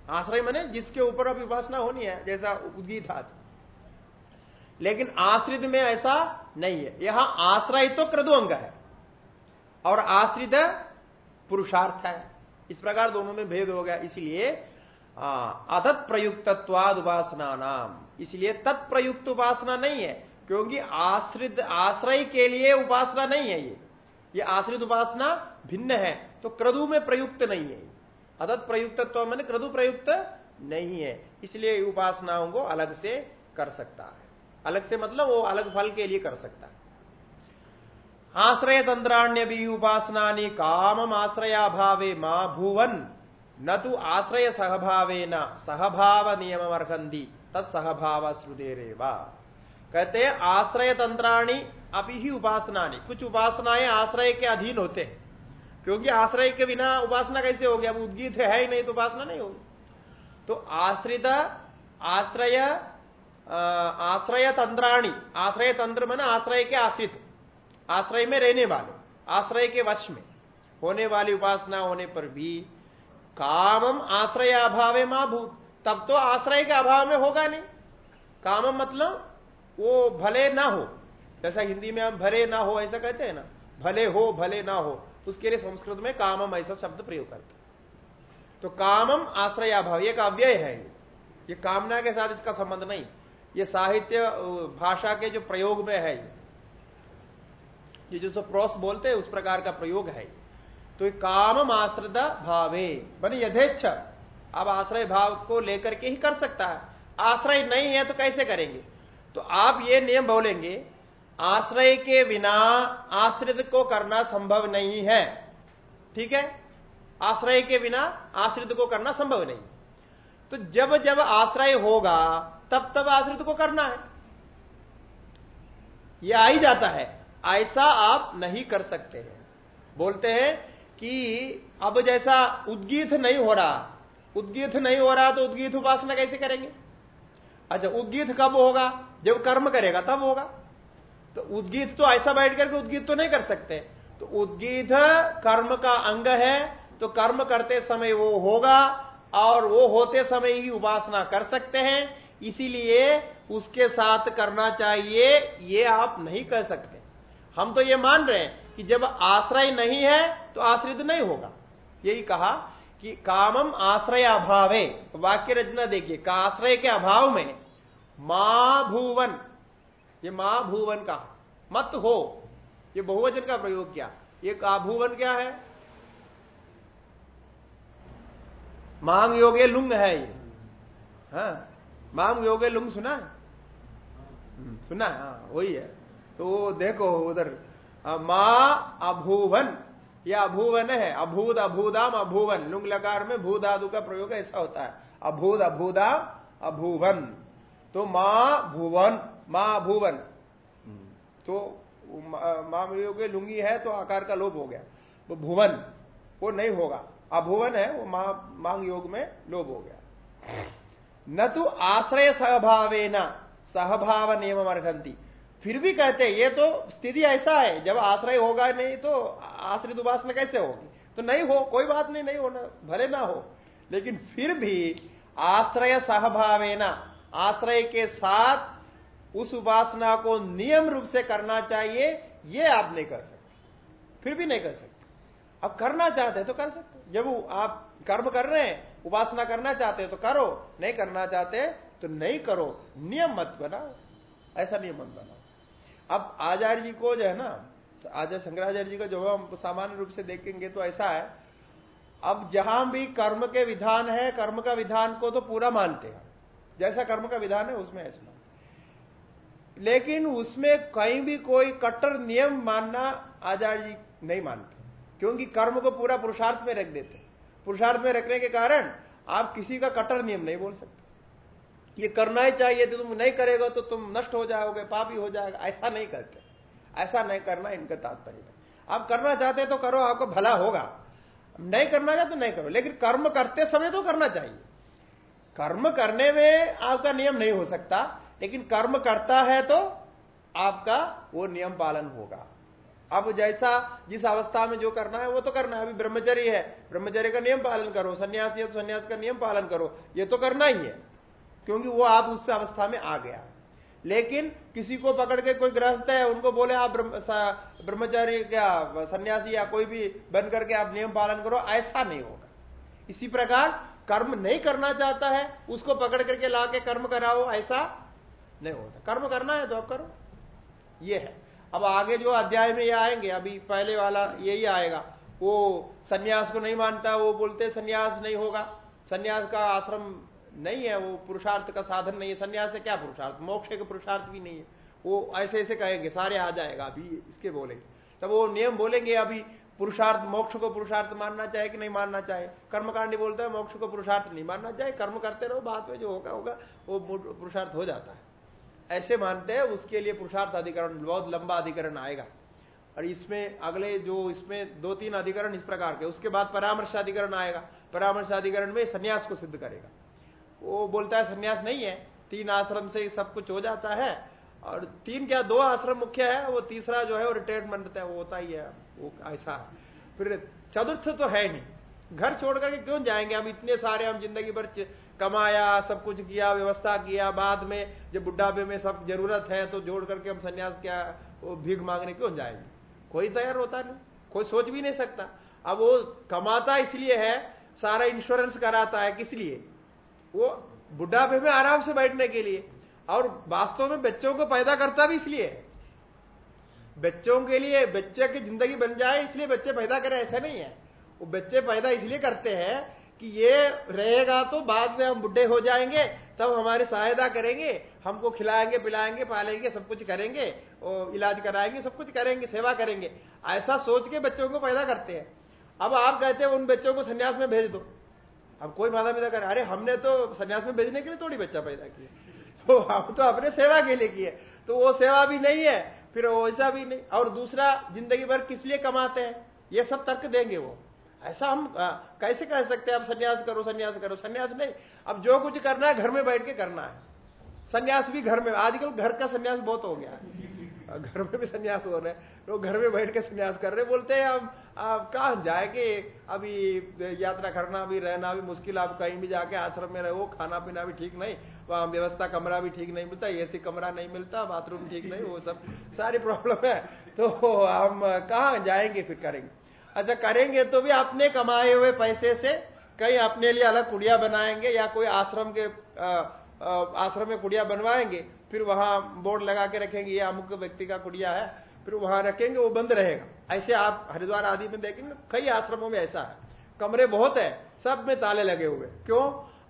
आश्रय मने जिसके ऊपर अब उपासना होनी है, जैसा उद्गीत आदि। लेकिन आश्रित में ऐसा नहीं है। यहाँ आश्रय तो क्रदु अंग है, और आश्रित पुरुषार्थ है। इस प्रकार दोनों में भेद हो गया, इसलिए अतत प्रयुक्तत्वाद उपासना नाम इसलिए तत्प्रयुक्त उपासना नहीं है, क्योंकि आश्रित, आश्रय के लिए उपासना नहीं है ये। ये आश्रित उपासना भिन्न है तो क्रदु में प्रयुक्त नहीं है अदत प्रयुक्तत्व मैंने क्रदु प्रयुक्त नहीं है। इसलिए उपासनाओं को अलग से कर सकता है। अलग से मतलब वो अलग फल के लिए कर सकता है। आश्रय तंत्राण्य भी उपासना कामम आश्रयाभावे माँ भुवन। न तो आश्रय सहभावे न सहभाव नियम अर्घंदी तत्सहभाव श्रुदेरेवा कहते आश्रय तंत्राणी अभी ही उपासना कुछ उपासनाएँ आश्रय के अधीन होते हैं। क्योंकि आश्रय के बिना उपासना कैसे होगी अब उद्गीत है, ही नहीं तो उपासना नहीं होगी। तो आश्रित, आश्रय आश्रय तंत्राणी, आश्रय तंत्र मन आश्रय के आश्रित, आश्रय में रहने वाले, आश्रय के वश में। होने वाली उपासना होने पर भी कामम आश्रय अभाव माँ भूत। तब तो आश्रय के अभाव में होगा नहीं। कामम मतलब वो भले ना हो। जैसा हिंदी में हम भले ना हो, ऐसा कहते हैं ना, भले हो, भले ना हो। उसके लिए संस्कृत में कामम ऐसा शब्द प्रयोग करते तो कामम आश्रय अभाव एक अव्यय है ये। कामना के साथ इसका संबंध नहीं। ये साहित्य भाषा के जो प्रयोग में है ये। जो प्रोस बोलते हैं, उस प्रकार का प्रयोग है तो ये काम आश्रित भावे, बने यथेच्छ। अब आश्रय भाव को लेकर के ही कर सकता है। आश्रय नहीं है तो कैसे करेंगे? तो आप ये नियम बोलेंगे आश्रय के बिना आश्रित को करना संभव नहीं है। ठीक है? आश्रय के बिना आश्रित को करना संभव नहीं। तो जब जब आश्रय होगा, तब तब आश्रित को करना है। यह आ ही जाता है। ऐसा आप नहीं कर सकते हैं। बोलते हैं कि अब जैसा उद्गीत नहीं हो रहा, उद्गीत नहीं हो रहा तो उद्गीत उपासना कैसे करेंगे? अच्छा उद्गीत कब होगा? जब कर्म करेगा, तब होगा। तो उद्गीत तो ऐसा बैठ करके उद्गीत तो नहीं कर सकते। तो उद्गीत कर्म का अंग है तो कर्म करते समय वो होगा और वो होते समय ही उपासना कर सकते हैं। इसीलिए उसके साथ करना चाहिए, ये आप नहीं कह सकते। हम तो ये मान रहे हैं कि जब आश्रय नहीं है तो आश्रित नहीं होगा। यही कहा कि कामम आश्रय अभावे वाक्य रचना देखिए, का आश्रय के अभाव में माँ भूवन ये माँ भूवन का मत हो। ये बहुवचन का प्रयोग किया। ये का भूवन क्या है? मांग योगे लुंग है ये। हाँ मांग योगे लुंग सुना? है हम्म, सुना है हाँ वही है। तो देखो उधर माँ अभूवन यह अभूवन है। अभूत अभूदाम अभूवन। लुंग लकार में भू धातु का प्रयोग ऐसा होता है। अभूत अभूदाम अभूवन। तो माँ भुवन। माँ भुवन। तो माँ के लुंगी है तो आकार का लोभ हो गया। वो भुवन, वो नहीं होगा। अभुवन है, वो मांग योग में लोभ हो गया। न तो आश्रय सहभावे न, सहभाव नियम अर्घंती फिर भी कहते ये तो स्थिति ऐसा है, जब आश्रय होगा नहीं तो आश्रित उपासना कैसे होगी? तो नहीं हो, कोई बात नहीं नहीं होना, भले ना हो। लेकिन फिर भी आश्रय सहभावे न, आश्रय के साथ उस उपासना को नियम रूप से करना चाहिए, ये आप नहीं कर सकते। फिर भी नहीं कर सकते। अब करना चाहते तो कर सकते जब आप कर्म कर रहे हैं, उपासना करना चाहते तो करो, नहीं करना चाहते तो नहीं करो। नियम मत बनाओ। ऐसा नियम मत बनाओ। अब आचार्य जी को जो है ना आचार्य शंकराचार्य जी का जो हम सामान्य रूप से देखेंगे तो ऐसा है, अब जहाँ भी कर्म के विधान है, कर्म का विधान को तो पूरा मानते हैं। जैसा कर्म का विधान है, उसमें ऐसा। लेकिन उसमें कहीं भी कोई कट्टर नियम मानना आचार्य जी नहीं मानते, क्योंकि कर्म को पूरा पुरुषार्थ में रख देते पुरुषार्थ में रखने के कारण आप किसी का कट्टर नियम नहीं बोल सकते। ये करना ही चाहिए तो तुम नहीं करेगा तो तुम नष्ट हो जाओगे, पापी हो जाएगा। ऐसा नहीं करते। ऐसा नहीं करना इनका तात्पर्य आप करना चाहते तो करो, आपको भला होगा। नहीं करना चाहते तो नहीं करो, लेकिन कर्म करते समय तो करना चाहिए। कर्म करने में आपका नियम नहीं हो सकता। लेकिन कर्म करता है तो आपका वो नियम पालन होगा। अब जैसा जिस अवस्था में जो करना है वो तो करना है। अभी ब्रह्मचर्य है। ब्रह्मचर्य का नियम पालन करो। सन्यास है तो सन्यास का नियम पालन करो। ये तो करना ही है, क्योंकि वो आप उस अवस्था में आ गया। लेकिन किसी को पकड़ के कोई ग्रस्त है, उनको बोले, आप ब्रह्मचारी क्या, सन्यासी या कोई भी बन करके आप नियम पालन करो। ऐसा नहीं होगा। इसी प्रकार कर्म नहीं करना चाहता है, उसको पकड़ करके ला के कर्म कराओ, ऐसा नहीं होता। कर्म करना है तो आप करो। ये है। अब आगे जो अध्याय में ये आएँगे, अभी पहले वाला यही आएगा। वो सन्यास को नहीं मानता, वो बोलते सन्यास नहीं होगा। सन्यास का आश्रम नहीं है, वो पुरुषार्थ का साधन नहीं है। सन्यास से क्या पुरुषार्थ? मोक्ष का पुरुषार्थ भी नहीं है। वो ऐसे ऐसे कहेंगे, सारे आ जाएगा, अभी इसके बोलेंगे। तब वो नियम बोलेंगे, अभी पुरुषार्थ, मोक्ष को पुरुषार्थ मानना चाहे कि नहीं मानना चाहे। कर्मकांडी बोलता है, मोक्ष को पुरुषार्थ नहीं मानना चाहे। कर्म करते रहो, बाद में जो होगा होगा, वो पुरुषार्थ हो जाता है। ऐसे मानते हैं, उसके लिए पुरुषार्थ अधिकरण, बहुत लंबा अधिकरण आएगा। और इसमें अगले जो, इसमें दो तीन अधिकरण इस प्रकार के, उसके बाद परामर्श अधिकरण आएगा। परामर्श अधिकरण में संन्यास को सिद्ध करेगा। वो बोलता है, संन्यास नहीं है, तीन आश्रम से सब कुछ हो जाता है, और तीन क्या, दो आश्रम मुख्य है, वो तीसरा जो है वो रिटायरमेंट है, वो होता ही है, वो ऐसा फिर चतुर्थ तो है नहीं। घर छोड़ करके क्यों जाएँगे? हम इतने सारे हम ज़िंदगी भर कमाया, सब कुछ किया, व्यवस्था किया, बाद में जब बुढ़ापे में सब ज़रूरत है तो जोड़ करके हम संन्यास क्या भीख मांगने क्यों जाएँगे? कोई तैयार होता नहीं, कोई सोच भी नहीं सकता। अब वो कमाता इसलिए है, सारा इंश्योरेंस कराता है किस लिए? वो बुढ़ापे में आराम से बैठने के लिए। और वास्तव में बच्चों को पैदा करता भी इसलिए। बच्चों के लिए, बच्चे की ज़िंदगी बन जाए इसलिए बच्चे पैदा करें, ऐसा नहीं है। वो बच्चे पैदा इसलिए करते हैं कि ये रहेगा तो बाद में हम बुढ़े हो जाएँगे, तब हमारी सहायता करेंगे, हमको खिलाएँगे, पिलाएँगे, पालेंगे, सब कुछ करेंगे और इलाज कराएँगे, सब कुछ करेंगे, सेवा करेंगे। ऐसा सोच के बच्चों को पैदा करते हैं। अब आप कहते हैं उन बच्चों को संन्यास में भेज दो। अब कोई माता पिता करे, अरे, हमने तो संन्यास में भेजने के लिए थोड़ी बच्चा पैदा किया। तो हम तो अपने सेवा के लिए किए। तो वो सेवा भी नहीं है, फिर वैसा भी नहीं। और दूसरा, ज़िंदगी भर किस लिए कमाते हैं? ये सब तर्क देंगे वो। ऐसा हम कैसे कह सकते हैं, आप सन्यास करो सन्यास करो, सन्यास नहीं। अब जो कुछ करना है, घर में बैठ के करना है। सन्यास भी घर में, आजकल घर का सन्यास बहुत हो गया है। घर में भी सन्यास हो रहे हैं। लोग घर में बैठ के सन्यास कर रहे बोलते हैं हम आप कहा जाएँगे? अभी यात्रा करना भी, रहना भी मुश्किल आप कहीं भी जाके आश्रम में रहो खाना पीना भी ठीक नहीं। वहाँ व्यवस्था कमरा भी ठीक नहीं मिलता ऐसी कमरा नहीं मिलता, बाथरूम ठीक नहीं, वो सब सारी प्रॉब्लम है। तो हम कहा जाएँगे फिर करेंगे? अच्छा करेंगे तो भी अपने कमाए हुए पैसे से कहीं अपने लिए अलग कुड़िया बनाएँगे या कोई आश्रम के आश्रम में कुड़िया बनवाएँगे, फिर वहाँ बोर्ड लगा के रखेंगे, ये अमुक व्यक्ति का कुड़िया है, फिर वहाँ रखेंगे, वो बंद रहेगा। ऐसे आप हरिद्वार आदि में देखेंगे, कई आश्रमों में ऐसा है। कमरे बहुत है, सब में ताले लगे हुए क्यों?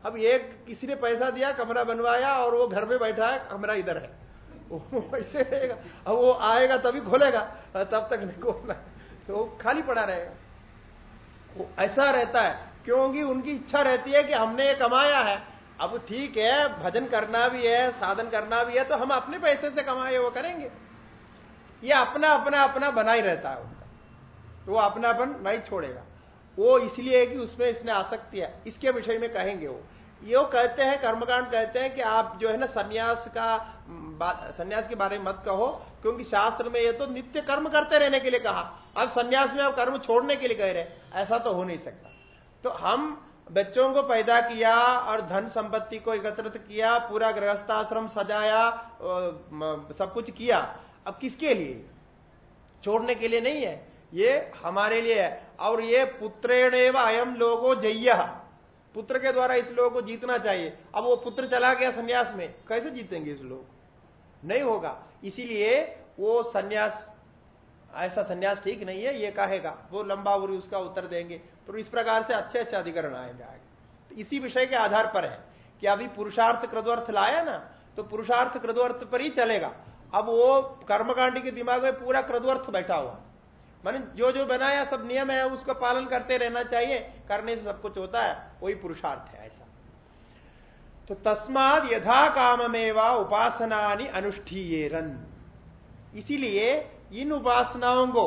अब एक किसी ने पैसा दिया, कमरा बनवाया और वो घर में बैठा है, कमरा इधर है। वैसे रहेगा अब वो आएगा तभी खोलेगा। तब तक नहीं खोलना तो वो खाली पड़ा रहेगा। वो ऐसा रहता है, क्योंकि उनकी इच्छा रहती है कि हमने ये कमाया है। अब ठीक है, भजन करना भी है, साधन करना भी है तो हम अपने पैसे से कमाए, वो करेंगे। ये अपना अपना अपना बना ही रहता है उनका। तो वो अपनापन नहीं छोड़ेगा। वो इसलिए है कि उसमें इसने आसक्ति है। इसके विषय में कहेंगे वो। ये कहते हैं, कर्मकांड कहते हैं कि आप जो है ना सन्यास का सन्यास के बारे में मत कहो, क्योंकि शास्त्र में ये तो नित्य कर्म करते रहने के लिए कहा। अब सन्यास में आप कर्म छोड़ने के लिए कह रहे ऐसा तो हो नहीं सकता। तो हम बच्चों को पैदा किया और धन संपत्ति को एकत्रित किया, पूरा गृहस्थाश्रम सजाया सब कुछ किया। अब किसके लिए? छोड़ने के लिए नहीं है। ये हमारे लिए है। और ये पुत्रेण अयम लोगो जय पुत्र के द्वारा इस लोगों को जीतना चाहिए। अब वो पुत्र चला गया सन्यास में। कैसे जीतेंगे इस लोग? नहीं होगा। इसीलिए वो सन्यास, ऐसा सन्यास ठीक नहीं है, ये कहेगा। वो लंबा उरी उसका उत्तर देंगे। तो इस प्रकार से अच्छे अच्छे अधिकरण आएँगे तो इसी विषय के आधार पर है कि अभी पुरुषार्थ कृदवर्थ लाया ना तो पुरुषार्थ कृदवर्थ पर ही चलेगा। अब वो कर्मकांडी के दिमाग में पूरा कृदवर्थ बैठा हुआ। मान जो जो बनाया, सब नियम है, उसका पालन करते रहना चाहिए। करने से सब कुछ होता है, वही पुरुषार्थ है ऐसा। तो तस्माद यथा काममेवा उपासना अनुष्ठीयरन। इसीलिए इन उपासनाओं को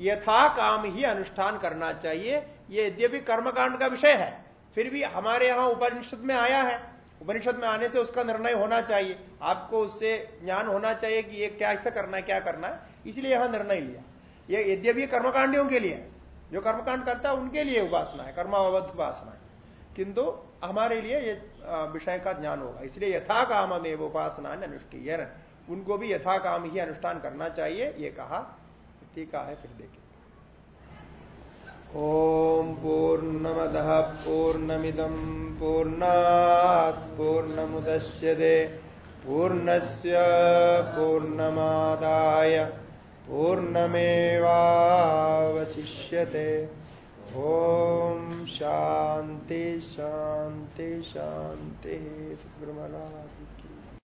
यथा काम ही अनुष्ठान करना चाहिए, ये यद्यपि कर्मकांड का विषय है, फिर भी हमारे यहाँ उपनिषद में आया है। उपनिषद में आने से उसका निर्णय होना चाहिए, आपको उससे ज्ञान होना चाहिए कि ये क्या ऐसा करना है, क्या करना है। इसलिए यहाँ निर्णय लिया। ये यद्यपि कर्मकांडियों के लिए, जो कर्मकांड करता है, उनके लिए उपासना है, कर्मावध उपासना है। किंतु हमारे लिए ये विषय का ज्ञान होगा। इसलिए यथा काम में उपासना अनुष्ठीय उनको भी यथा काम ही अनुष्ठान करना चाहिए, ये कहा। टीका है, फिर देखिए। ओम पूर्णमद पूर्णमिदम पूर्णात पूर्णमुदश्यते पूर्णस्य पूर्णमादाय पूर्णमेवावशिष्यते। ओम शांति शांति शांति सदगुरु की